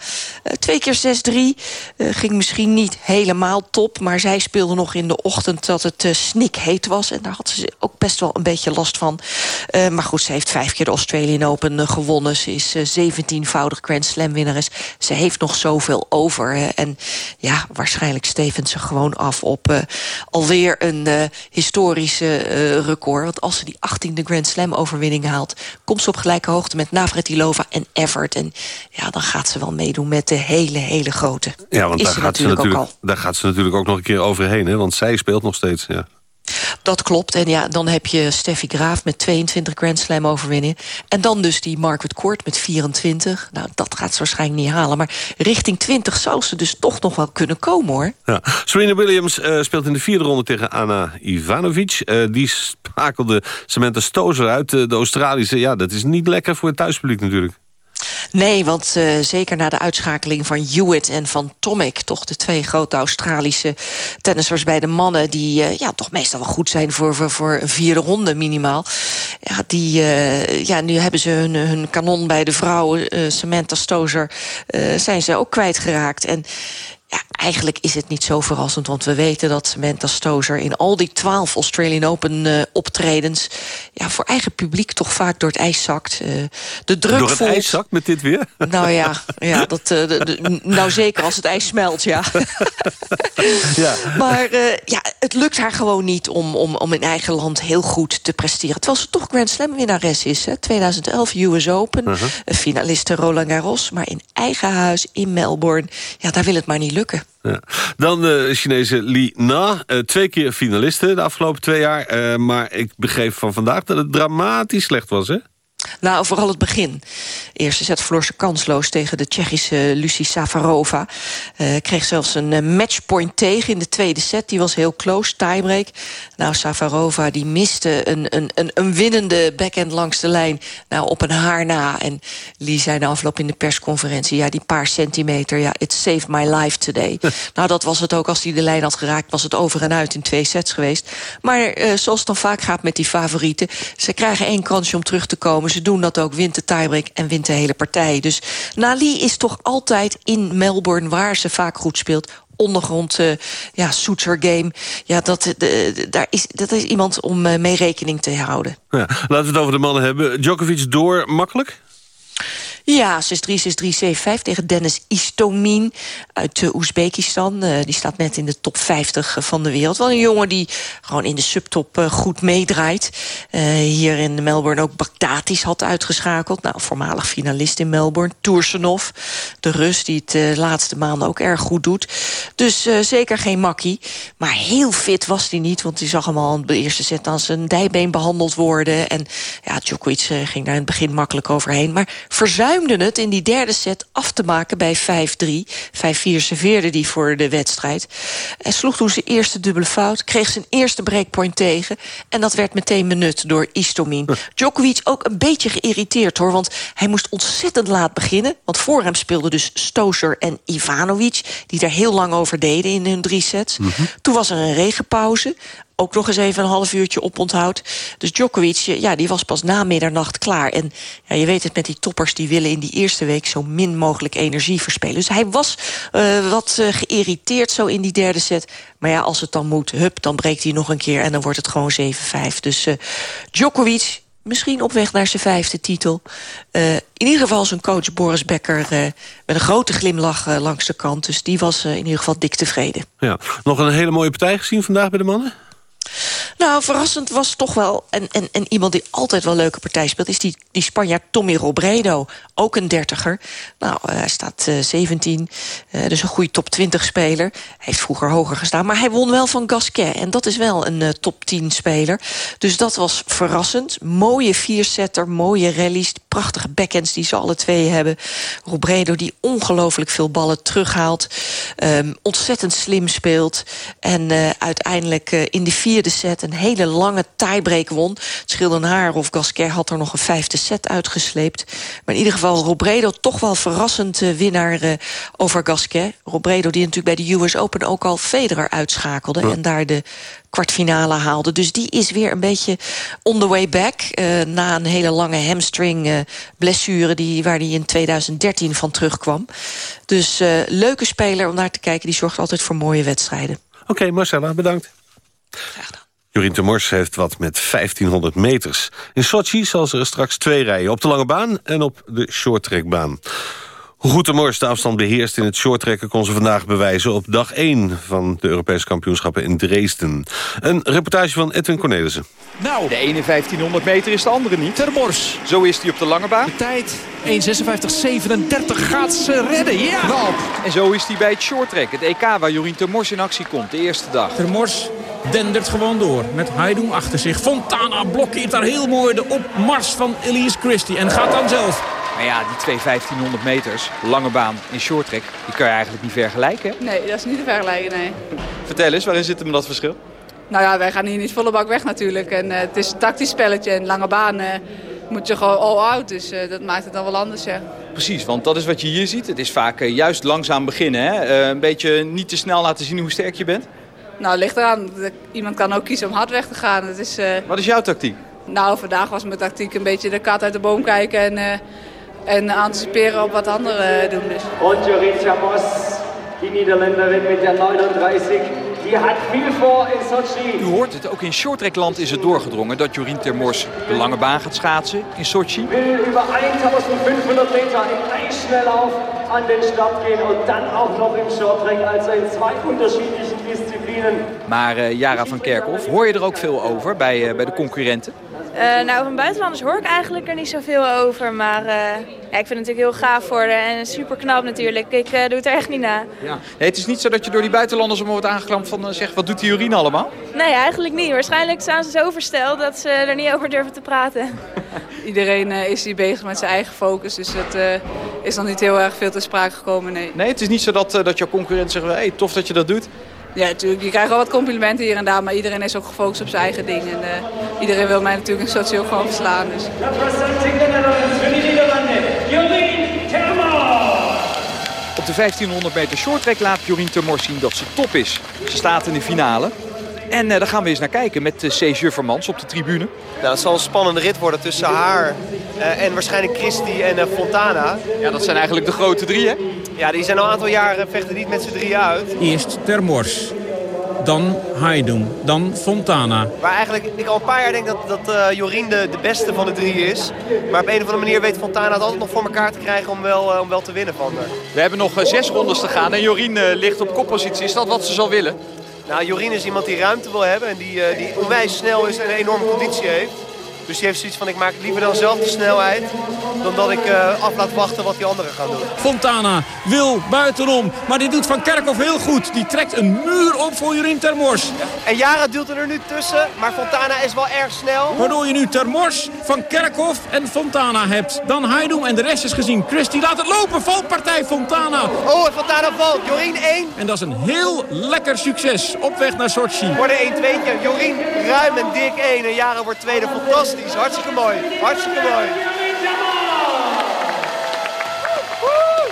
twee keer 6-3. ging misschien niet helemaal top... maar zij speelde nog in de ochtend dat het snikheet was. En daar had ze ook best wel een beetje last van. maar goed, ze heeft vijf keer de Australian Open gewonnen. Ze is uh, 17-voudig Grand Slam winnares. Ze heeft nog zoveel over. Hè. En ja, waarschijnlijk stevend ze gewoon af op uh, alweer een uh, historische record. Want als ze die 18e Grand Slam overwinning haalt... komt ze op gelijke hoogte met Navratilova en Evert. En ja, dan gaat ze wel meedoen met de hele, hele grote. Ja, want daar gaat, natuurlijk ze natuurlijk, daar gaat ze natuurlijk ook nog een keer overheen. Hè? Want zij speelt nog steeds, ja. Dat klopt. En ja, dan heb je Steffi Graaf met 22 Grand Slam overwinningen. En dan dus die Margaret Court met 24. Nou, dat gaat ze waarschijnlijk niet halen. Maar richting 20 zou ze dus toch nog wel kunnen komen, hoor. Ja. Serena Williams uh, speelt in de vierde ronde tegen Anna Ivanovic. Uh, die spakelde Samantha Stozer uit, uh, de Australische. Ja, dat is niet lekker voor het thuispubliek natuurlijk. Nee, want uh, zeker na de uitschakeling van Hewitt en van Tomic... toch de twee grote Australische tennissers bij de mannen... die uh, ja, toch meestal wel goed zijn voor, voor, voor een vierde ronde minimaal. Ja, die, uh, ja, nu hebben ze hun, hun kanon bij de vrouwen. Samantha Stozer zijn ze ook kwijtgeraakt. En ja, eigenlijk is het niet zo verrassend, want we weten dat Samantha Stozer... in al die twaalf Australian Open uh, optredens... Ja, voor eigen publiek toch vaak door het ijs zakt. Uh, de druk door het voelt... ijs zakt met dit weer? Nou ja, ja dat, uh, de, de, nou zeker als het ijs smelt, ja. ja. Maar ja, het lukt haar gewoon niet om, om, om in eigen land heel goed te presteren. Terwijl ze toch Grand Slam winnares is. Hè? 2011 US Open. -huh. finaliste Roland Garros. Maar in eigen huis in Melbourne, ja, daar wil het maar niet lukken. Ja. Dan de Chinese Li Na. Uh, twee keer finaliste de afgelopen twee jaar. Uh, maar ik begreep van vandaag dat het dramatisch slecht was, hè? Nou, vooral het begin. Eerste set verloor ze kansloos tegen de Tsjechische Lucie Safarova. Uh, kreeg zelfs een uh, matchpoint tegen in de tweede set. Die was heel close, tiebreak. Nou, Safarova die miste een, een, een, een winnende backhand langs de lijn. Nou, op een haar na. En Lee zei na afloop in de persconferentie... ja, die paar centimeter, ja, it saved my life today. nou, dat was het ook. Als hij de lijn had geraakt, was het over en uit in twee sets geweest. Maar uh, zoals het dan vaak gaat met die favorieten... ze krijgen één kansje om terug te komen ze doen dat ook, wint de tiebreak en wint de hele partij. Dus Nali is toch altijd in Melbourne, waar ze vaak goed speelt ondergrond, uh, ja, Soetser game. Ja, dat, de, de, daar is, dat is iemand om uh, mee rekening te houden. Ja, laten we het over de mannen hebben. Djokovic door, makkelijk? Ja, 6-3, 6-3, 7-5 tegen Dennis Istomin uit uh, Oezbekistan. Uh, die staat net in de top 50 van de wereld. Wel een jongen die gewoon in de subtop goed meedraait. hier in Melbourne ook Bagdatis had uitgeschakeld. Nou, voormalig finalist in Melbourne. Toursenov, de Rus, die het de laatste maanden ook erg goed doet. Dus zeker geen makkie. Maar heel fit was hij niet, want hij zag hem al in de eerste set als een dijbeen behandeld worden. En ja, Djokovic ging daar in het begin makkelijk overheen. Maar verzuimde het in die derde set af te maken bij 5-3. 5-4 serveerde die voor de wedstrijd. En sloeg toen zijn eerste dubbele fout. Kreeg zijn eerste breakpoint tegen. En dat werd meteen benut door Istomin. Djokovic ook een beetje geïrriteerd hoor. Want hij moest ontzettend laat beginnen. Want voor hem speelden dus Stozer en Ivanovic. Die daar heel lang over deden in hun drie sets. Mm -hmm. Toen was er een regenpauze ook nog eens even een half uurtje op onthoud. Dus Djokovic, ja, die was pas na middernacht klaar. En ja, je weet het met die toppers, die willen in die eerste week... zo min mogelijk energie verspelen. Dus hij was uh, wat uh, geïrriteerd zo in die derde set. Maar ja, als het dan moet, hup, dan breekt hij nog een keer... en dan wordt het gewoon 7-5. Dus uh, Djokovic, misschien op weg naar zijn vijfde titel. In ieder geval zijn coach Boris Becker met een grote glimlach langs de kant. Dus die was in ieder geval dik tevreden. Ja. Nog een hele mooie partij gezien vandaag bij de mannen? Nou, verrassend was toch wel... En, iemand die altijd wel leuke partij speelt... is die, die Spanjaard Tommy Robredo. Ook een dertiger. Nou, uh, hij staat uh, 17. Uh, dus een goede top 20 speler. Hij heeft vroeger hoger gestaan. Maar hij won wel van Gasquet. En dat is wel een top 10 speler. Dus dat was verrassend. Mooie viersetter, mooie rallies. Prachtige backhands die ze alle twee hebben. Robredo die ongelooflijk veel ballen terughaalt. Um, ontzettend slim speelt. En uiteindelijk in de vierde set een hele lange tiebreak won. Het scheelde een haar of Gasquet had er nog een vijfde set uitgesleept. Maar in ieder geval Robredo toch wel verrassend uh, winnaar uh, over Gasquet. Robredo die natuurlijk bij de US Open ook al Federer uitschakelde. Ja. En daar de kwartfinale haalde. Dus die is weer een beetje on the way back. Uh, na een hele lange hamstring uh, blessure die, waar hij in 2013 van terugkwam. Dus uh, leuke speler om naar te kijken. Die zorgt altijd voor mooie wedstrijden. Oké, okay, Marcella, bedankt. Graag gedaan. Jorien Temors heeft wat met 1500 meters. In Sochi zal ze er straks twee rijden. Op de lange baan en op de shorttrackbaan. Hoe goed de Mors de afstand beheerst in het shorttrekken... kon ze vandaag bewijzen op dag 1 van de Europese kampioenschappen in Dresden. Een reportage van Edwin Cornelissen. Nou, de ene 1500 meter is de andere niet. Termors. Zo is hij op de lange baan. De tijd 1.56.37 gaat ze redden, ja! Nou, en zo is hij bij het shorttrack, het EK waar Jorien Termors in actie komt, de eerste dag. Termors dendert gewoon door met Haidung achter zich. Fontana blokkeert daar heel mooi de opmars van Elias Christie en gaat dan zelf. Maar ja, die twee 1500 meters, lange baan in shorttrack, die kan je eigenlijk niet vergelijken. Nee, dat is niet te vergelijken, nee. Vertel eens, waarin zit hem dat verschil? Nou ja, wij gaan hier niet volle bak weg natuurlijk. En uh, het is een tactisch spelletje en lange baan uh, moet je gewoon all-out. Dus uh, dat maakt het dan wel anders, ja. Precies, want dat is wat je hier ziet. Het is vaak juist langzaam beginnen, hè? een beetje niet te snel laten zien hoe sterk je bent. Nou, ligt eraan. Iemand kan ook kiezen om hard weg te gaan. Het is, Wat is jouw tactiek? Nou, vandaag was mijn tactiek een beetje de kat uit de boom kijken en en anticiperen op wat anderen doen. Dus. Und Jorita Moss, die Niederländerin met de 39, die had veel voor in Sochi. U hoort het, ook in shorttrackland is het doorgedrongen dat Jorien Termors de lange baan gaat schaatsen in Sochi. Wil über 1500 meter in Eisschnelllauf an den Start gehen und dann auch noch im Shorttrack, also in zwei unterschiedlichen Disziplinen. Maar uh, Jara van Kerkhoff, hoor je er ook veel over bij, uh, bij de concurrenten? Uh, nou, van buitenlanders hoor ik eigenlijk er niet zoveel over. Maar uh, ja, ik vind het natuurlijk heel gaaf voor en super knap natuurlijk. Ik uh, doe het er echt niet na. Ja. Nee, het is niet zo dat je door die buitenlanders om wordt aangeklampt van zeg, wat doet die urine allemaal? Nee, eigenlijk niet. Waarschijnlijk staan ze zo versteld dat ze er niet over durven te praten. Iedereen is hier bezig met zijn eigen focus. Dus dat is nog niet heel erg veel te sprake gekomen, nee. Nee, het is niet zo dat, dat jouw concurrent zegt, hey, tof dat je dat doet. Ja, natuurlijk. Je krijgt wel wat complimenten hier en daar, maar iedereen is ook gefocust op zijn eigen ding. En uh, iedereen wil mij natuurlijk Sochi ook gewoon verslaan. Dus. Op de 1500 meter shorttrack laat Jorien Termors zien dat ze top is. Ze staat in de finale. En uh, daar gaan we eens naar kijken met uh, C. Juffermans op de tribune. Nou, het zal een spannende rit worden tussen haar uh, en waarschijnlijk Christy en Fontana. Ja, dat zijn eigenlijk de grote drie, hè? Ja, die zijn al een aantal jaren vechten niet met z'n drieën uit. Eerst Termors, dan Haidung, dan Fontana. Maar eigenlijk, ik al een paar jaar denk dat, dat uh, Jorien de, de beste van de drie is. Maar op een of andere manier weet Fontana het altijd nog voor elkaar te krijgen om wel, uh, om wel te winnen van haar. We hebben nog uh, zes rondes te gaan en Jorien ligt op koppositie. Is dat wat ze zal willen? Nou, Jorien is iemand die ruimte wil hebben en die, die onwijs snel is en een enorme conditie heeft. Dus die heeft zoiets van, ik maak liever dan zelf de snelheid... dan dat ik uh, af laat wachten wat die anderen gaan doen. Fontana wil buitenom, maar die doet Van Kerkhoff heel goed. Die trekt een muur op voor Jorien Termors. En Jara duwt er nu tussen, maar Fontana is wel erg snel. Waardoor je nu Termors, Van Kerkhoff en Fontana hebt. Dan Haidum en de rest is gezien. Christy laat het lopen, valpartij Fontana. Oh, en Fontana valt. Jorien 1. En dat is een heel lekker succes op weg naar Sochi. Wordt 1 2 Jorien ruim en dik 1 en Jara wordt tweede. Fantastisch. Hartstikke mooi. Hartstikke mooi.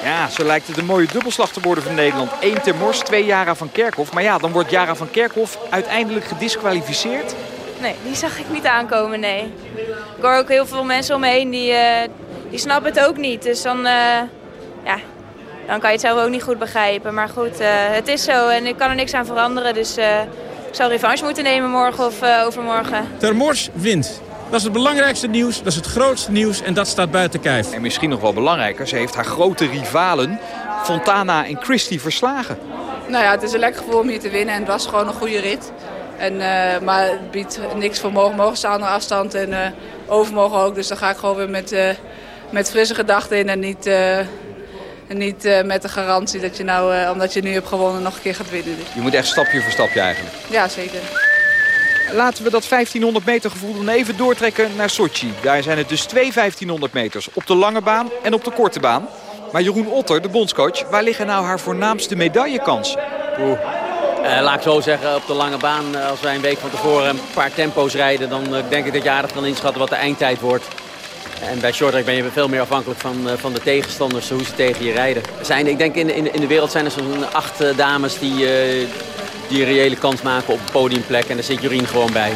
Ja, zo lijkt het een mooie dubbelslag te worden van Nederland. 1 Termors, 2 Jara van Kerkhoff. Maar ja, dan wordt Jara van Kerkhoff uiteindelijk gedisqualificeerd. Nee, die zag ik niet aankomen, nee. Ik hoor ook heel veel mensen om me heen die, uh, die snappen het ook niet. Dus dan, uh, ja, dan kan je het zelf ook niet goed begrijpen. Maar goed, uh, het is zo en ik kan er niks aan veranderen. Dus ik zal revanche moeten nemen morgen of overmorgen. Termors wint. Dat is het belangrijkste nieuws, dat is het grootste nieuws en dat staat buiten kijf. En misschien nog wel belangrijker, ze heeft haar grote rivalen Fontana en Christie verslagen. Nou ja, het is een lekker gevoel om hier te winnen en het was gewoon een goede rit. En, uh, maar het biedt niks voor morgen. Morgen staan er afstand en uh, overmorgen ook. Dus dan ga ik gewoon weer met, uh, met frisse gedachten in en niet, en niet met de garantie dat je nou, omdat je nu hebt gewonnen, nog een keer gaat winnen. Je moet echt stapje voor stapje eigenlijk. Ja, zeker. Laten we dat 1500 meter gevoel dan even doortrekken naar Sochi. Daar zijn het dus twee 1500 meters. Op de lange baan en op de korte baan. Maar Jeroen Otter, de bondscoach, waar liggen nou haar voornaamste medaillekansen? Uh, laat ik zo zeggen, op de lange baan, uh, als wij een week van tevoren een paar tempo's rijden... dan uh, denk ik dat je aardig kan inschatten wat de eindtijd wordt. En bij shorttrack ben je veel meer afhankelijk van, van de tegenstanders, hoe ze tegen je rijden. Zijn, ik denk in, in, in de wereld zijn er zo'n acht dames die, die reële kans maken op podiumplek. En daar zit Jorien gewoon bij.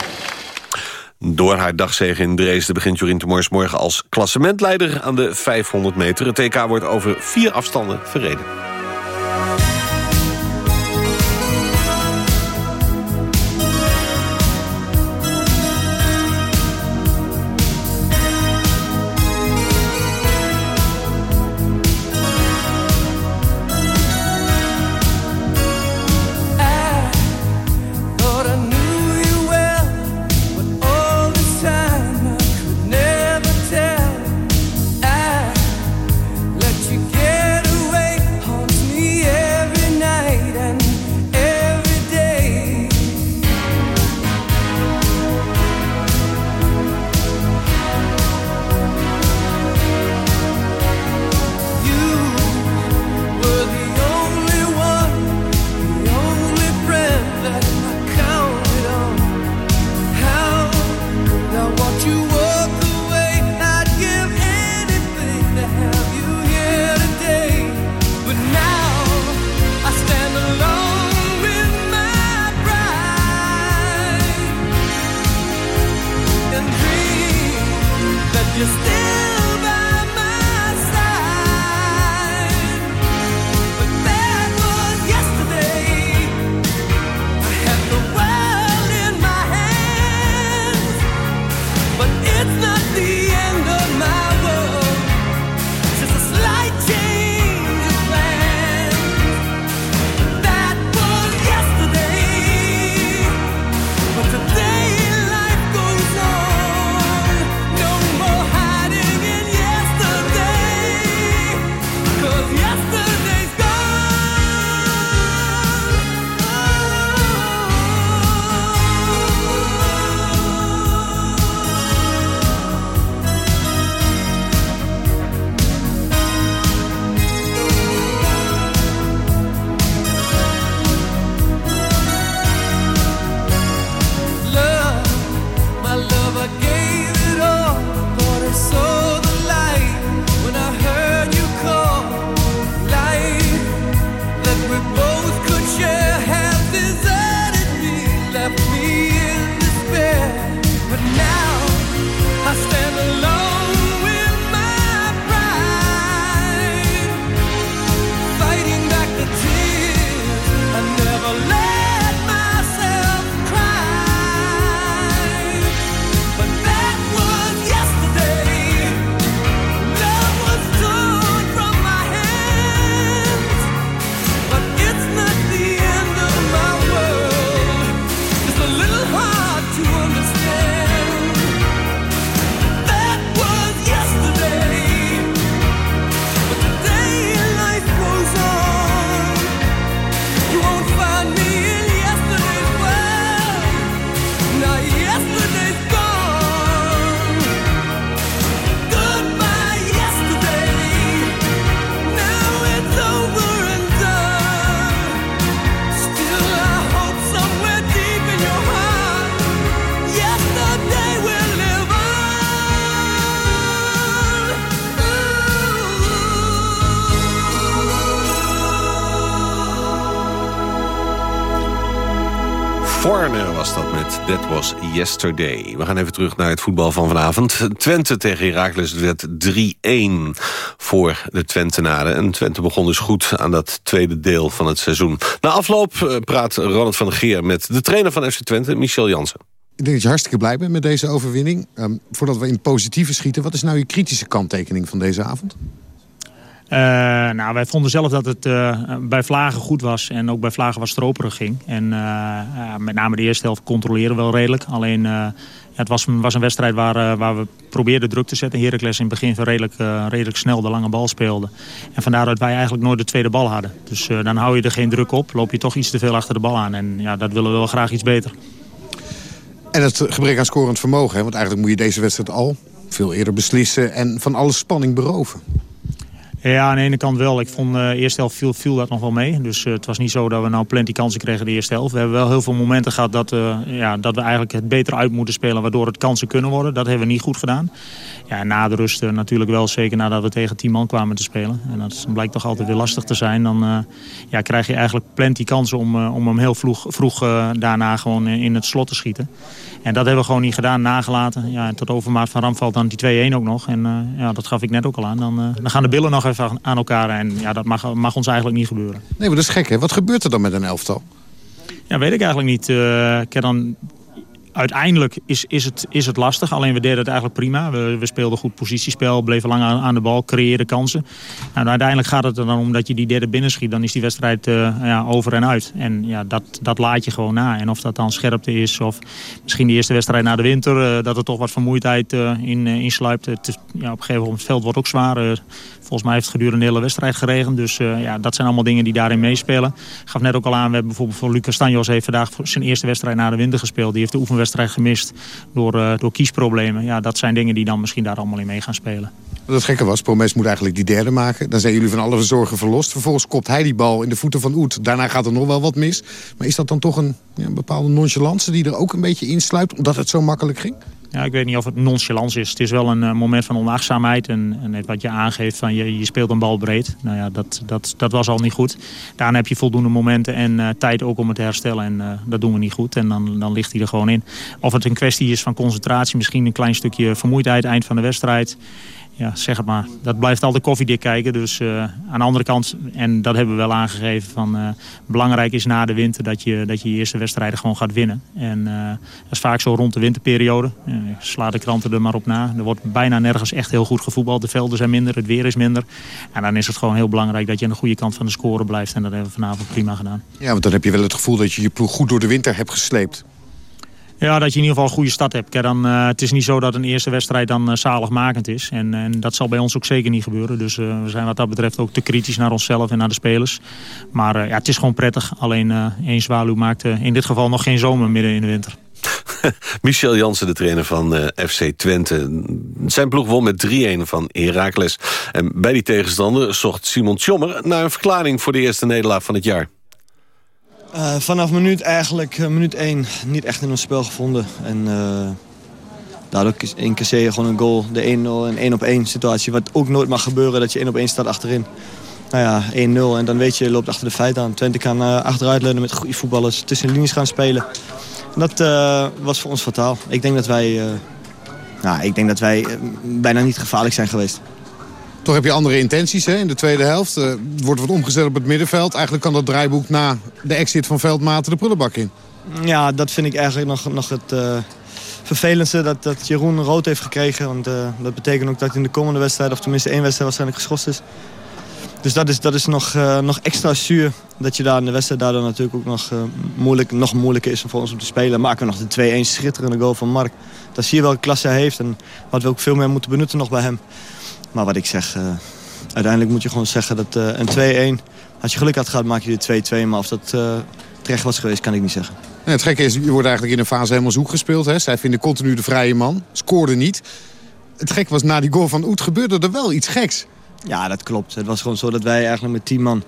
Door haar dagzege in Dresden begint Jorien Temors morgen als klassementleider aan de 500 meter. Het TK wordt over vier afstanden verreden. Yesterday. We gaan even terug naar het voetbal van vanavond. Twente tegen Heracles werd 3-1 voor de Twentenaren. En Twente begon dus goed aan dat tweede deel van het seizoen. Na afloop eh, praat Ronald van der Geer met de trainer van FC Twente, Michel Jansen. Ik denk dat je hartstikke blij bent met deze overwinning. Um, voordat we in positieve schieten, wat is nou je kritische kanttekening van deze avond? Uh, nou, wij vonden zelf dat het uh, bij Vlagen goed was. En ook bij Vlagen was stroperig ging. En uh, met name de eerste helft controleren wel redelijk. Alleen het was was een wedstrijd waar, waar we probeerden druk te zetten. Heracles in het begin redelijk, redelijk snel de lange bal speelde. En vandaar dat wij eigenlijk nooit de tweede bal hadden. Dus dan hou je er geen druk op. Loop je toch iets te veel achter de bal aan. En ja, dat willen we wel graag iets beter. En het gebrek aan scorend vermogen. Hè? Want eigenlijk moet je deze wedstrijd al veel eerder beslissen. En van alle spanning beroven. Ja, aan de ene kant wel. Ik vond de uh, eerste helft viel, viel dat nog wel mee. Dus uh, het was niet zo dat we nou plenty kansen kregen de eerste helft. We hebben wel heel veel momenten gehad dat, uh, ja, dat we eigenlijk het beter uit moeten spelen... waardoor het kansen kunnen worden. Dat hebben we niet goed gedaan. Ja, na de rust natuurlijk wel, zeker nadat we tegen 10 man kwamen te spelen. En dat blijkt toch altijd weer lastig te zijn. Dan ja, krijg je eigenlijk plenty kansen om, om hem heel vroeg, vroeg daarna gewoon in het slot te schieten. En dat hebben we gewoon niet gedaan, nagelaten. Ja, tot overmaat van Ram valt dan die 2-1 ook nog. En ja, dat gaf ik net ook al aan. Dan, dan gaan de billen nog even aan elkaar. En ja, dat mag, mag ons eigenlijk niet gebeuren. Nee, maar dat is gek, hè? Wat gebeurt er dan met een elftal? Ja, weet ik eigenlijk niet. Uh, ik heb dan uiteindelijk is, is, het, is het lastig. Alleen we deden het eigenlijk prima. We, we speelden goed positiespel, bleven lang aan, aan de bal, creëerden kansen. Nou, uiteindelijk gaat het er dan om dat je die derde binnenschiet. Dan is die wedstrijd uh, ja, over en uit. En ja, dat, dat laat je gewoon na. En of dat dan scherpte is of misschien de eerste wedstrijd na de winter... Uh, dat er toch wat vermoeidheid uh, in, insluipt. Het, ja, op een gegeven moment het veld wordt ook zwaar. Volgens mij heeft het gedurende de hele wedstrijd geregend. Dus uh, ja, dat zijn allemaal dingen die daarin meespelen. Ik gaf net ook al aan, we hebben bijvoorbeeld voor Lucas Stanjos... heeft vandaag zijn eerste wedstrijd na de winter gespeeld. Die heeft de oefenwedstrijd gemist door, uh, door kiesproblemen. Ja, dat zijn dingen die dan misschien daar allemaal in mee gaan spelen. Wat het gekke was, Promes moet eigenlijk die derde maken. Dan zijn jullie van alle zorgen verlost. Vervolgens kopt hij die bal in de voeten van Oet. Daarna gaat er nog wel wat mis. Maar is dat dan toch een, ja, een bepaalde nonchalance die er ook een beetje insluipt... omdat het zo makkelijk ging? Ja, ik weet niet of het nonchalance is. Het is wel een uh, moment van onachtzaamheid. En, en wat je aangeeft, van je, je speelt een bal breed. Nou ja, dat, dat, dat was al niet goed. Daarna heb je voldoende momenten en uh, tijd ook om het te herstellen. En uh, dat doen we niet goed. En dan, dan ligt hij er gewoon in. Of het een kwestie is van concentratie. Misschien een klein stukje vermoeidheid eind van de wedstrijd ja, zeg het maar. Dat blijft altijd koffiedik kijken. Dus uh, aan de andere kant, en dat hebben we wel aangegeven... Van, uh, belangrijk is na de winter dat je, dat je eerste wedstrijden gewoon gaat winnen. En uh, dat is vaak zo rond de winterperiode. sla de kranten er maar op na. Er wordt bijna nergens echt heel goed gevoetbald. De velden zijn minder, het weer is minder. En dan is het gewoon heel belangrijk dat je aan de goede kant van de score blijft. En dat hebben we vanavond prima gedaan. Ja, want dan heb je wel het gevoel dat je je ploeg goed door de winter hebt gesleept. Ja, dat je in ieder geval een goede start hebt. Dan, uh, het is niet zo dat een eerste wedstrijd dan uh, zaligmakend is. En, en, dat zal bij ons ook zeker niet gebeuren. Dus uh, we zijn wat dat betreft ook te kritisch naar onszelf en naar de spelers. Maar ja, het is gewoon prettig. Alleen één zwaluw maakt in dit geval nog geen zomer midden in de winter. Michel Jansen, de trainer van FC Twente. Zijn ploeg won met 3-1 van Heracles. En bij die tegenstander zocht Simon Tjommer naar een verklaring voor de eerste nederlaag van het jaar. Uh, vanaf minuut eigenlijk, uh, minuut 1, niet echt in ons spel gevonden. En uh, daardoor incasseer je gewoon een goal, de 1-0 en 1 op 1 situatie. Wat ook nooit mag gebeuren, dat je 1 op 1 staat achterin. Nou ja, 1-0 en dan weet je, je loopt achter de feiten aan. Twente kan achteruit leunen met goede voetballers, tussen de linies gaan spelen. En dat was voor ons fataal. Ik denk dat wij, nou, ik denk dat wij bijna niet gevaarlijk zijn geweest. Toch heb je andere intenties hè, in de tweede helft. Uh, wordt wat omgezet op het middenveld. Eigenlijk kan dat draaiboek na de exit van Veldmaten de prullenbak in. Ja, dat vind ik eigenlijk nog, nog het uh, vervelendste. Dat, dat Jeroen rood heeft gekregen. Want uh, dat betekent ook dat in de komende wedstrijd... of tenminste één wedstrijd waarschijnlijk geschorst is. Dus dat is, dat is nog, nog extra zuur. Dat je daar in de wedstrijd daardoor natuurlijk ook nog, moeilijk, nog moeilijker is voor ons om te spelen. Maken we nog de 2-1 schitterende goal van Mark. Dat zie je welke klasse hij heeft. En wat we ook veel meer moeten benutten nog bij hem. Maar wat ik zeg, uh, uiteindelijk moet je gewoon zeggen dat uh, een 2-1... Als je geluk had gehad, maak je de 2-2. Maar of dat uh, terecht was geweest, kan ik niet zeggen. Ja, het gekke is, je wordt eigenlijk in een fase helemaal zoek gespeeld. Hè? Zij vinden continu de vrije man. Scoorde niet. Het gek was, na die goal van Oet gebeurde er wel iets geks. Ja, dat klopt. Het was gewoon zo dat wij eigenlijk met 10 man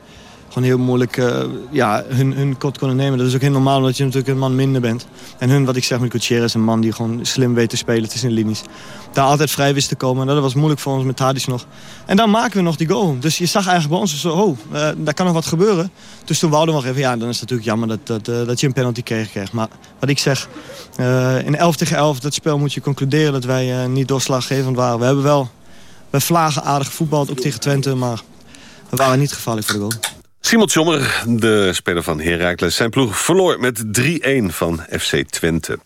gewoon heel moeilijk uh, ja, hun, hun kot konden nemen. Dat is ook heel normaal, omdat je natuurlijk een man minder bent. En hun, wat ik zeg met Coutier, is een man die gewoon slim weet te spelen tussen de linies. Daar altijd vrij wist te komen. En dat was moeilijk voor ons met Tadic nog. En dan maken we nog die goal. Dus je zag eigenlijk bij ons zo, oh, uh, daar kan nog wat gebeuren. Dus toen wouden we nog even, ja, dan is het natuurlijk jammer dat, dat, uh, dat je een penalty kreeg. kreeg. Maar wat ik zeg, in 11 tegen 11, dat spel moet je concluderen dat wij niet doorslaggevend waren. We hebben wel, we vlagen aardig voetbal, ook tegen Twente, maar we waren niet gevaarlijk voor de goal. Simon Tjommer, de speler van Heracles. Zijn ploeg verloor met 3-1 van FC Twente.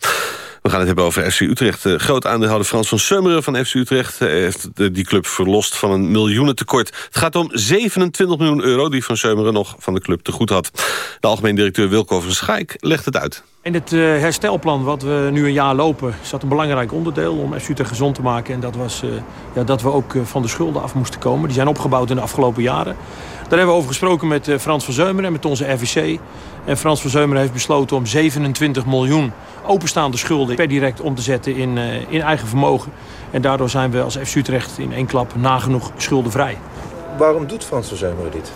We gaan het hebben over FC Utrecht. De groot aandeelhouder Frans van Seumeren van FC Utrecht... heeft die club verlost van een miljoenentekort. Het gaat om 27 miljoen euro die Van Seumeren nog van de club te goed had. De algemeen directeur Wilco van Schaik legt het uit. In het herstelplan wat we nu een jaar lopen... zat een belangrijk onderdeel om FC Utrecht gezond te maken. En dat was ja, dat we ook van de schulden af moesten komen. Die zijn opgebouwd in de afgelopen jaren. Daar hebben we over gesproken met Frans van Zeumeren en met onze RVC. En Frans van Zeumeren heeft besloten om 27 miljoen openstaande schulden per direct om te zetten in, uh, in eigen vermogen. En daardoor zijn we als FC Utrecht in één klap nagenoeg schuldenvrij. Waarom doet Frans van Zeumeren dit?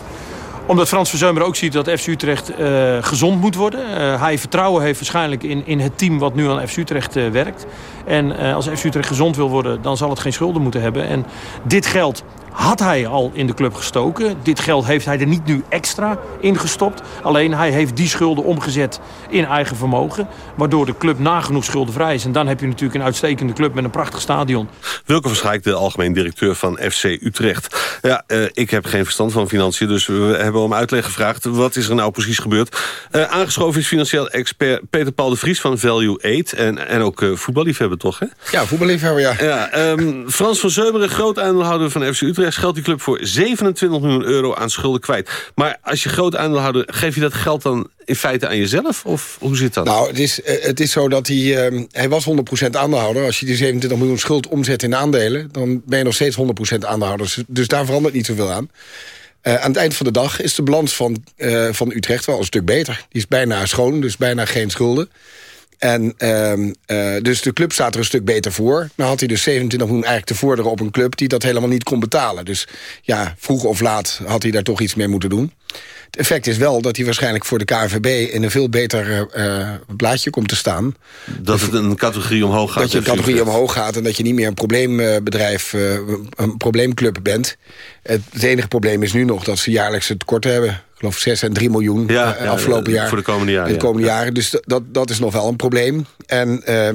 Omdat Frans van Zeumeren ook ziet dat FC Utrecht uh, gezond moet worden. Uh, hij vertrouwen heeft waarschijnlijk in, in het team wat nu aan FC Utrecht uh, werkt. En als FC Utrecht gezond wil worden, dan zal het geen schulden moeten hebben. En dit geld had hij al in de club gestoken. Dit geld heeft hij er niet nu extra in gestopt. Alleen hij heeft die schulden omgezet in eigen vermogen. Waardoor de club nagenoeg schuldenvrij is. En dan heb je natuurlijk een uitstekende club met een prachtig stadion. Wilke Verschijk, de algemeen directeur van FC Utrecht. Ja, ik heb geen verstand van financiën, dus we hebben om uitleg gevraagd. Wat is er nou precies gebeurd? Uh, aangeschoven is financieel expert Peter Paul de Vries van Value 8. En, en ook uh, voetballiefhebber, toch? Hè? Ja, voetballiefhebber, ja. ja um, Frans van Zeumeren, groot aandeelhouder van FC Utrecht scheldt die club voor 27 miljoen euro aan schulden kwijt. Maar als je groot aandeelhouder, geef je dat geld dan in feite aan jezelf? Of hoe zit dat? Nou, het is, het is zo dat hij... Uh, hij was 100% aandeelhouder. Als je die 27 miljoen schuld omzet in aandelen... dan ben je nog steeds 100% aandeelhouder. Dus daar verandert niet zoveel aan. Uh, aan het eind van de dag is de balans van, uh, van Utrecht wel een stuk beter. Die is bijna schoon, dus bijna geen schulden. En uh, uh, dus de club staat er een stuk beter voor. Dan had hij dus 27 miljoen eigenlijk te vorderen op een club... die dat helemaal niet kon betalen. Dus ja, vroeg of laat had hij daar toch iets mee moeten doen. Het effect is wel dat hij waarschijnlijk voor de KNVB... in een veel beter uh, blaadje komt te staan. Dat het een categorie omhoog gaat. Dat je een categorie omhoog gaat en dat je niet meer een probleembedrijf... Uh, een probleemclub bent. Het, het enige probleem is nu nog dat ze jaarlijks het tekort hebben ik geloof 6 en 3 miljoen ja, uh, afgelopen jaar. Voor de komende jaren. De komende jaren. Dus dat, dat is nog wel een probleem. En uh,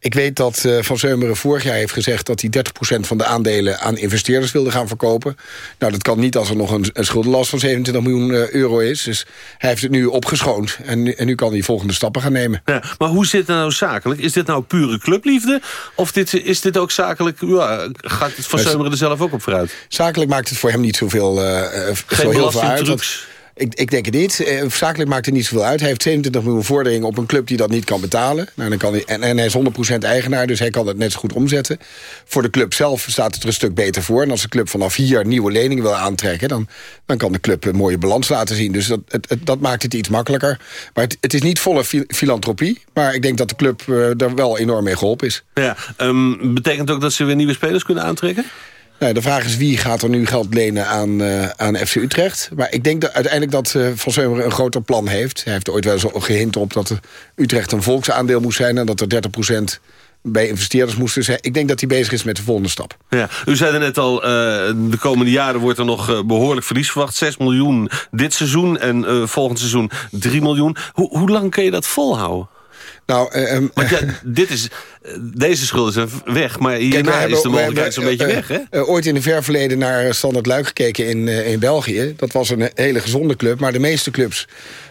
ik weet dat uh, Van Zeumeren vorig jaar heeft gezegd... dat hij 30% van de aandelen aan investeerders wilde gaan verkopen. Nou, dat kan niet als er nog een, een schuldenlast van 27 miljoen uh, euro is. Dus hij heeft het nu opgeschoond. En, nu, en nu kan hij volgende stappen gaan nemen. Ja, maar hoe zit het nou zakelijk? Is dit nou pure clubliefde? Of dit, is dit ook zakelijk... Ja, gaat het Van Zeumeren er zelf ook op vooruit? Zakelijk maakt het voor hem niet zoveel, uh, Geen zo heel veel uit. Ik, ik, denk het niet. Eh, zakelijk maakt het niet zoveel uit. Hij heeft 27 miljoen vorderingen op een club die dat niet kan betalen. Nou, dan kan hij, en, en hij is 100% eigenaar, dus hij kan het net zo goed omzetten. Voor de club zelf staat het er een stuk beter voor. En als de club vanaf hier nieuwe leningen wil aantrekken... dan, dan kan de club een mooie balans laten zien. Dus dat, het, dat maakt het iets makkelijker. Maar het, is niet volle filantropie. Maar ik denk dat de club uh, er wel enorm mee geholpen is. Ja, um, betekent ook dat ze weer nieuwe spelers kunnen aantrekken? Nou, de vraag is wie gaat er nu geld lenen aan, uh, aan FC Utrecht. Maar ik denk dat uiteindelijk dat uh, Van Zeumeren een groter plan heeft. Hij heeft ooit wel eens gehint op dat Utrecht een volksaandeel moest zijn... en dat er 30% bij investeerders moesten zijn. Ik denk dat hij bezig is met de volgende stap. Ja, u zei er net al, uh, de komende jaren wordt er nog behoorlijk verlies verwacht. 6 miljoen dit seizoen en volgend seizoen 3 miljoen. Hoe lang kun je dat volhouden? Nou, Want ja, dit is, deze schulden zijn weg, maar hierna Kijk, is de mogelijkheid zo'n beetje uh, weg, hè? Ooit in het ver verleden naar Standard Luik gekeken in, in België. Dat was een hele gezonde club, maar de meeste clubs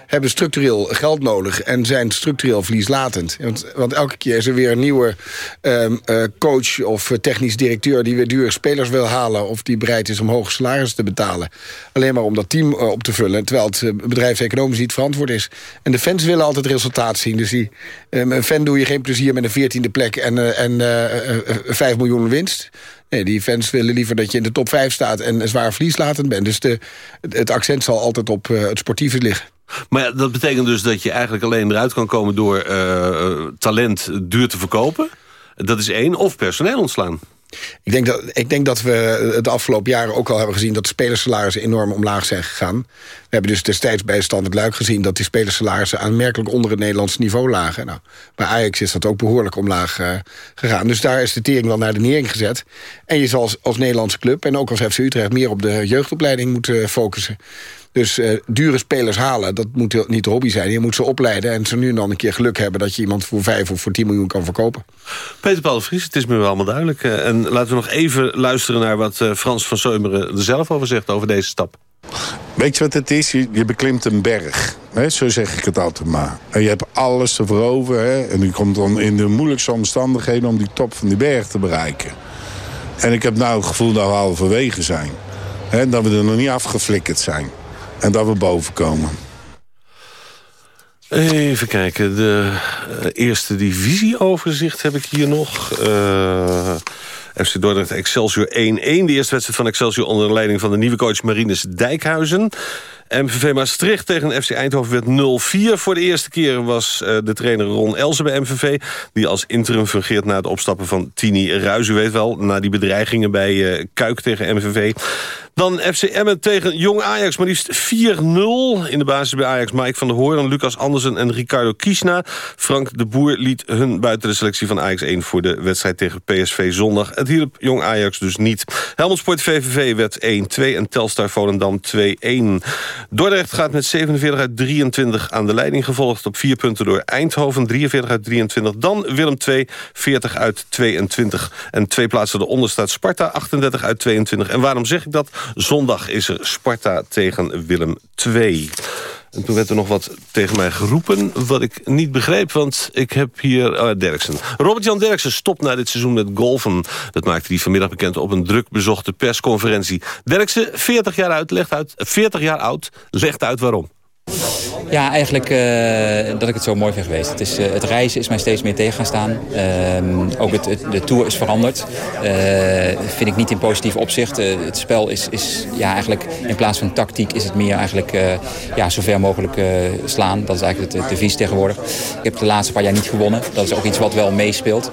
hebben structureel geld nodig en zijn structureel verlieslatend. Want, elke keer is er weer een nieuwe um, uh, coach of technisch directeur... die weer dure spelers wil halen of die bereid is om hoge salarissen te betalen. Alleen maar om dat team uh, op te vullen, terwijl het bedrijfseconomisch niet verantwoord is. En de fans willen altijd resultaat zien. Dus die, um, een fan doe je geen plezier met een veertiende plek en, en uh, 5 miljoen winst... Nee, die fans willen liever dat je in de top 5 staat en zwaar verlieslatend bent. Dus de, het accent zal altijd op het sportieve liggen. Maar ja, dat betekent dus dat je eigenlijk alleen eruit kan komen... door uh, talent duur te verkopen. Dat is één. Of personeel ontslaan. Ik denk, dat, ik denk dat we de afgelopen jaren ook al hebben gezien... dat de spelersalarissen enorm omlaag zijn gegaan. We hebben dus destijds bij Standard Luik gezien... dat die spelersalarissen aanmerkelijk onder het Nederlandse niveau lagen. Nou, bij Ajax is dat ook behoorlijk omlaag uh, gegaan. Dus daar is de tering wel naar de nering gezet. En je zal als, als Nederlandse club en ook als FC Utrecht... meer op de jeugdopleiding moeten focussen. Dus uh, dure spelers halen, dat moet niet de hobby zijn. Je moet ze opleiden en ze nu en dan een keer geluk hebben... dat je iemand voor 5 of voor 10 miljoen kan verkopen. Peter Paul Vries, het is me wel allemaal duidelijk. Uh, en laten we nog even luisteren naar wat uh, Frans van Seumeren er zelf over zegt... over deze stap. Weet je wat het is? Je, je beklimt een berg. Hè? Zo zeg ik het altijd maar. En je hebt alles te veroveren. Hè? En je komt dan in de moeilijkste omstandigheden... om die top van die berg te bereiken. En ik heb nou het gevoel dat we halverwege zijn. Hè? Dat we er nog niet afgeflikkerd zijn. En dat we boven komen. Even kijken, de uh, eerste divisieoverzicht heb ik hier nog. Uh, FC Dordrecht Excelsior 1-1. De eerste wedstrijd van Excelsior onder de leiding van de nieuwe coach Marinus Dijkhuizen. MVV Maastricht tegen FC Eindhoven werd 0-4. Voor de eerste keer was uh, de trainer Ron Elsen bij MVV... die als interim fungeert na het opstappen van Tini Ruijs. U weet wel, na die bedreigingen bij uh, Kuik tegen MVV. Dan FC Emmen tegen Jong Ajax, maar liefst 4-0. In de basis bij Ajax Mike van der Hoorn, Lucas Andersen en Ricardo Kiesna. Frank de Boer liet hun buiten de selectie van Ajax 1... voor de wedstrijd tegen PSV zondag. Het hielp Jong Ajax dus niet. Helmond Sport VVV werd 1-2 en Telstar Volendam 2-1. Dordrecht gaat met 47 uit 23 aan de leiding... gevolgd op 4 punten door Eindhoven, 43 uit 23. Dan Willem 2, 40 uit 22. En twee plaatsen eronder staat Sparta, 38 uit 22. En waarom zeg ik dat? Zondag is er Sparta tegen Willem 2. En toen werd er nog wat tegen mij geroepen, wat ik niet begreep, want ik heb hier uh, Derksen. Robert-Jan Derksen stopt na dit seizoen met golfen. Dat maakte hij vanmiddag bekend op een druk bezochte persconferentie. Derksen, 40 jaar, uit, legt uit, 40 jaar oud, legt uit waarom. Ja, eigenlijk uh, dat ik het zo mooi vind geweest. Het, is, uh, het reizen is mij steeds meer tegen gaan staan. Uh, ook het, de Tour is veranderd. vind ik niet in positief opzicht. het spel is, is ja, eigenlijk in plaats van tactiek is het meer eigenlijk ja, zo ver mogelijk slaan. Dat is eigenlijk het devies tegenwoordig. Ik heb de laatste paar jaar niet gewonnen. Dat is ook iets wat wel meespeelt.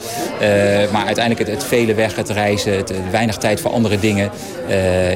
maar uiteindelijk het, het, vele weg, het reizen, het, weinig tijd voor andere dingen.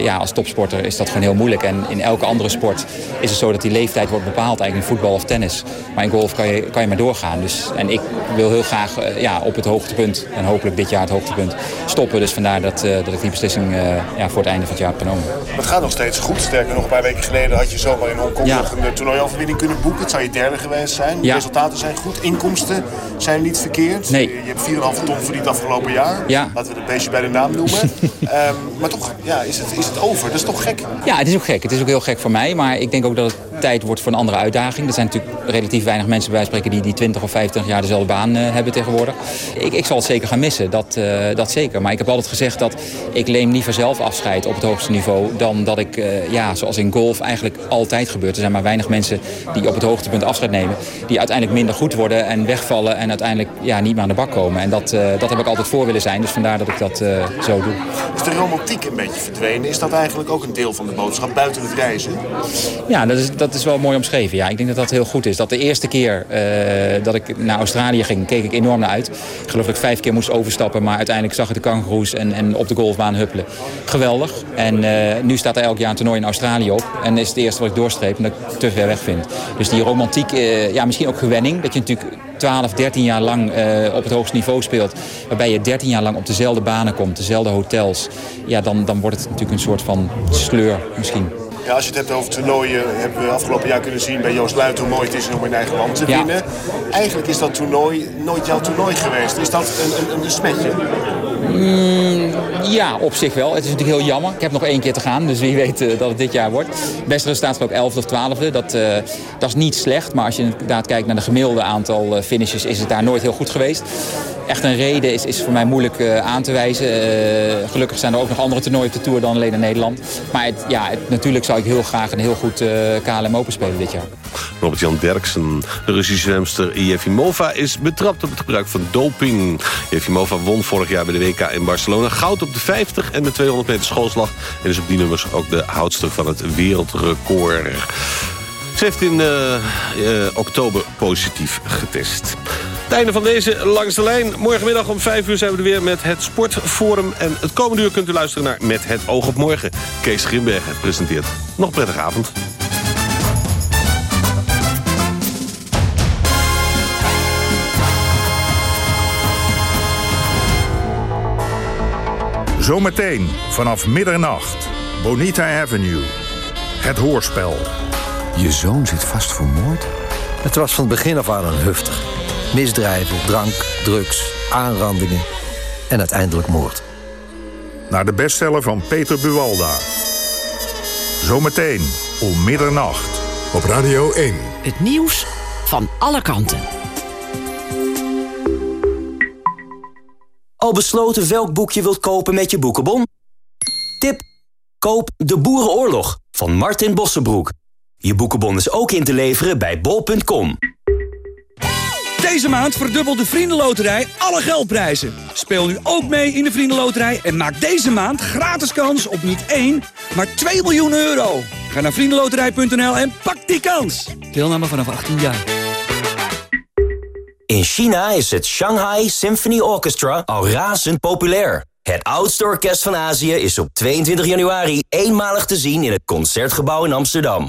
ja, als topsporter is dat gewoon heel moeilijk. En in elke andere sport is het zo dat die leeftijd wordt bepaald in voetbal of tennis. Maar in golf kan je, kan je maar doorgaan. Dus, en ik wil heel graag uh, ja, op het hoogtepunt, en hopelijk dit jaar het hoogtepunt, stoppen. Dus vandaar dat, uh, dat ik die beslissing uh, ja, voor het einde van het jaar heb genomen. Het gaat nog steeds goed. Sterker nog, een paar weken geleden had je zomaar in Hongkong ja. een toernooioverwinning kunnen boeken. Het zou je derde geweest zijn. De ja. resultaten zijn goed. Inkomsten zijn niet verkeerd. Nee. Je hebt 4,5 ton verdiend afgelopen jaar. Ja. Laten we het beestje bij de naam noemen. um, maar toch, ja, is, het, is het over? Dat is toch gek? Ja, het is ook gek. Het is ook heel gek voor mij. Maar ik denk ook dat het tijd wordt voor een andere uitdaging. Er zijn natuurlijk relatief weinig mensen bij spreken die, die 20 of 25 jaar dezelfde baan uh, hebben tegenwoordig. Ik, ik zal het zeker gaan missen, dat, uh, dat zeker. Maar ik heb altijd gezegd dat ik neem liever zelf afscheid op het hoogste niveau... dan dat ik, uh, ja, zoals in golf eigenlijk altijd gebeurt. Er zijn maar weinig mensen die op het hoogtepunt afscheid nemen... die uiteindelijk minder goed worden en wegvallen... en uiteindelijk ja, niet meer aan de bak komen. En dat, dat heb ik altijd voor willen zijn, dus vandaar dat ik dat zo doe. Is de romantiek een beetje verdwenen? Is dat eigenlijk ook een deel van de boodschap buiten het reizen? Ja, dat is, dat is wel mooi omschreven. Ja, ik denk dat dat heel goed is. Dat de eerste keer uh, dat ik naar Australië ging, keek ik enorm naar uit. Ik geloof dat ik vijf keer moest overstappen, maar uiteindelijk zag ik de kangoeroes en, en op de golfbaan huppelen. Geweldig. En uh, nu staat er elk jaar een toernooi in Australië op. En is het eerste wat ik doorstreep en dat ik te ver weg vind. Dus die romantiek, uh, ja, misschien ook gewenning. Dat je natuurlijk 12, 13 jaar lang op het hoogste niveau speelt. Waarbij je 13 jaar lang op dezelfde banen komt, dezelfde hotels. Ja, dan, dan wordt het natuurlijk een soort van sleur misschien. Ja, als je het hebt over toernooien, hebben we afgelopen jaar kunnen zien bij Joost Luit hoe mooi het is om in eigen land te Ja. winnen. Eigenlijk is dat toernooi nooit jouw toernooi geweest. Is dat een, een, een smetje? Mm, ja, op zich wel. Het is natuurlijk heel jammer. Ik heb nog één keer te gaan, dus wie weet uh, dat het dit jaar wordt. Beste resultaat is ook 11e of 12e. Dat, uh, dat is niet slecht, maar als je inderdaad kijkt naar de gemiddelde aantal uh, finishes... is het daar nooit heel goed geweest. Echt een reden is, is voor mij moeilijk uh, aan te wijzen. Uh, gelukkig zijn er ook nog andere toernooien op de Tour dan alleen in Nederland. Maar het, ja, natuurlijk zou ik heel graag een heel goed uh, KLM Open spelen dit jaar. Robert-Jan Derksen, de Russische zwemster Jefimova... is betrapt op het gebruik van doping. Jefimova won vorig jaar bij de WK in Barcelona... goud op de 50 en de 200 meter schoolslag... en is op die nummers ook de houdster van het wereldrecord. Ze heeft in oktober positief getest. Het einde van deze Langs de Lijn. Morgenmiddag om 5 uur zijn we er weer met het Sportforum. En het komende uur kunt u luisteren naar Met het oog op morgen. Kees Grimbergen presenteert. Nog een prettige avond. Zometeen vanaf middernacht. Bonita Avenue. Het hoorspel. Je zoon zit vast voor moord? Het was van het begin af aan een huftig. Misdrijven, drank, drugs, aanrandingen en uiteindelijk moord. Naar de bestseller van Peter Buwalda. Zometeen om middernacht op Radio 1. Het nieuws van alle kanten. Al besloten welk boek je wilt kopen met je boekenbon? Tip: koop De Boerenoorlog van Martin Bossenbroek. Je boekenbon is ook in te leveren bij bol.com. Deze maand verdubbelt de Vriendenloterij alle geldprijzen. Speel nu ook mee in de Vriendenloterij en maak deze maand gratis kans op niet 1, maar 2 miljoen euro. Ga naar vriendenloterij.nl en pak die kans. Deelname vanaf 18 jaar. In China is het Shanghai Symphony Orchestra al razend populair. Het oudste orkest van Azië is op 22 januari eenmalig te zien in het Concertgebouw in Amsterdam.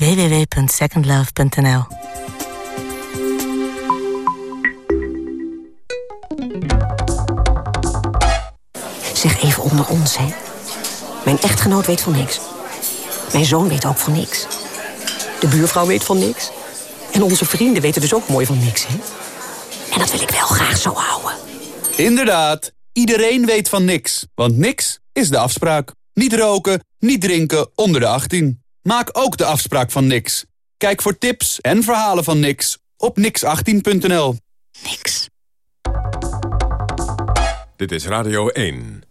www.secondlove.nl Zeg even onder ons, hè. Mijn echtgenoot weet van niks. Mijn zoon weet ook van niks. De buurvrouw weet van niks. En En onze vrienden weten dus ook mooi van niks, hè? En dat wil ik wel graag zo houden. Inderdaad, iedereen weet van niks. Want niks is de afspraak. Niet roken, niet drinken onder de 18. Maak ook de afspraak van niks. Kijk voor tips en verhalen van niks op nix18.nl. Niks. Dit is Radio 1.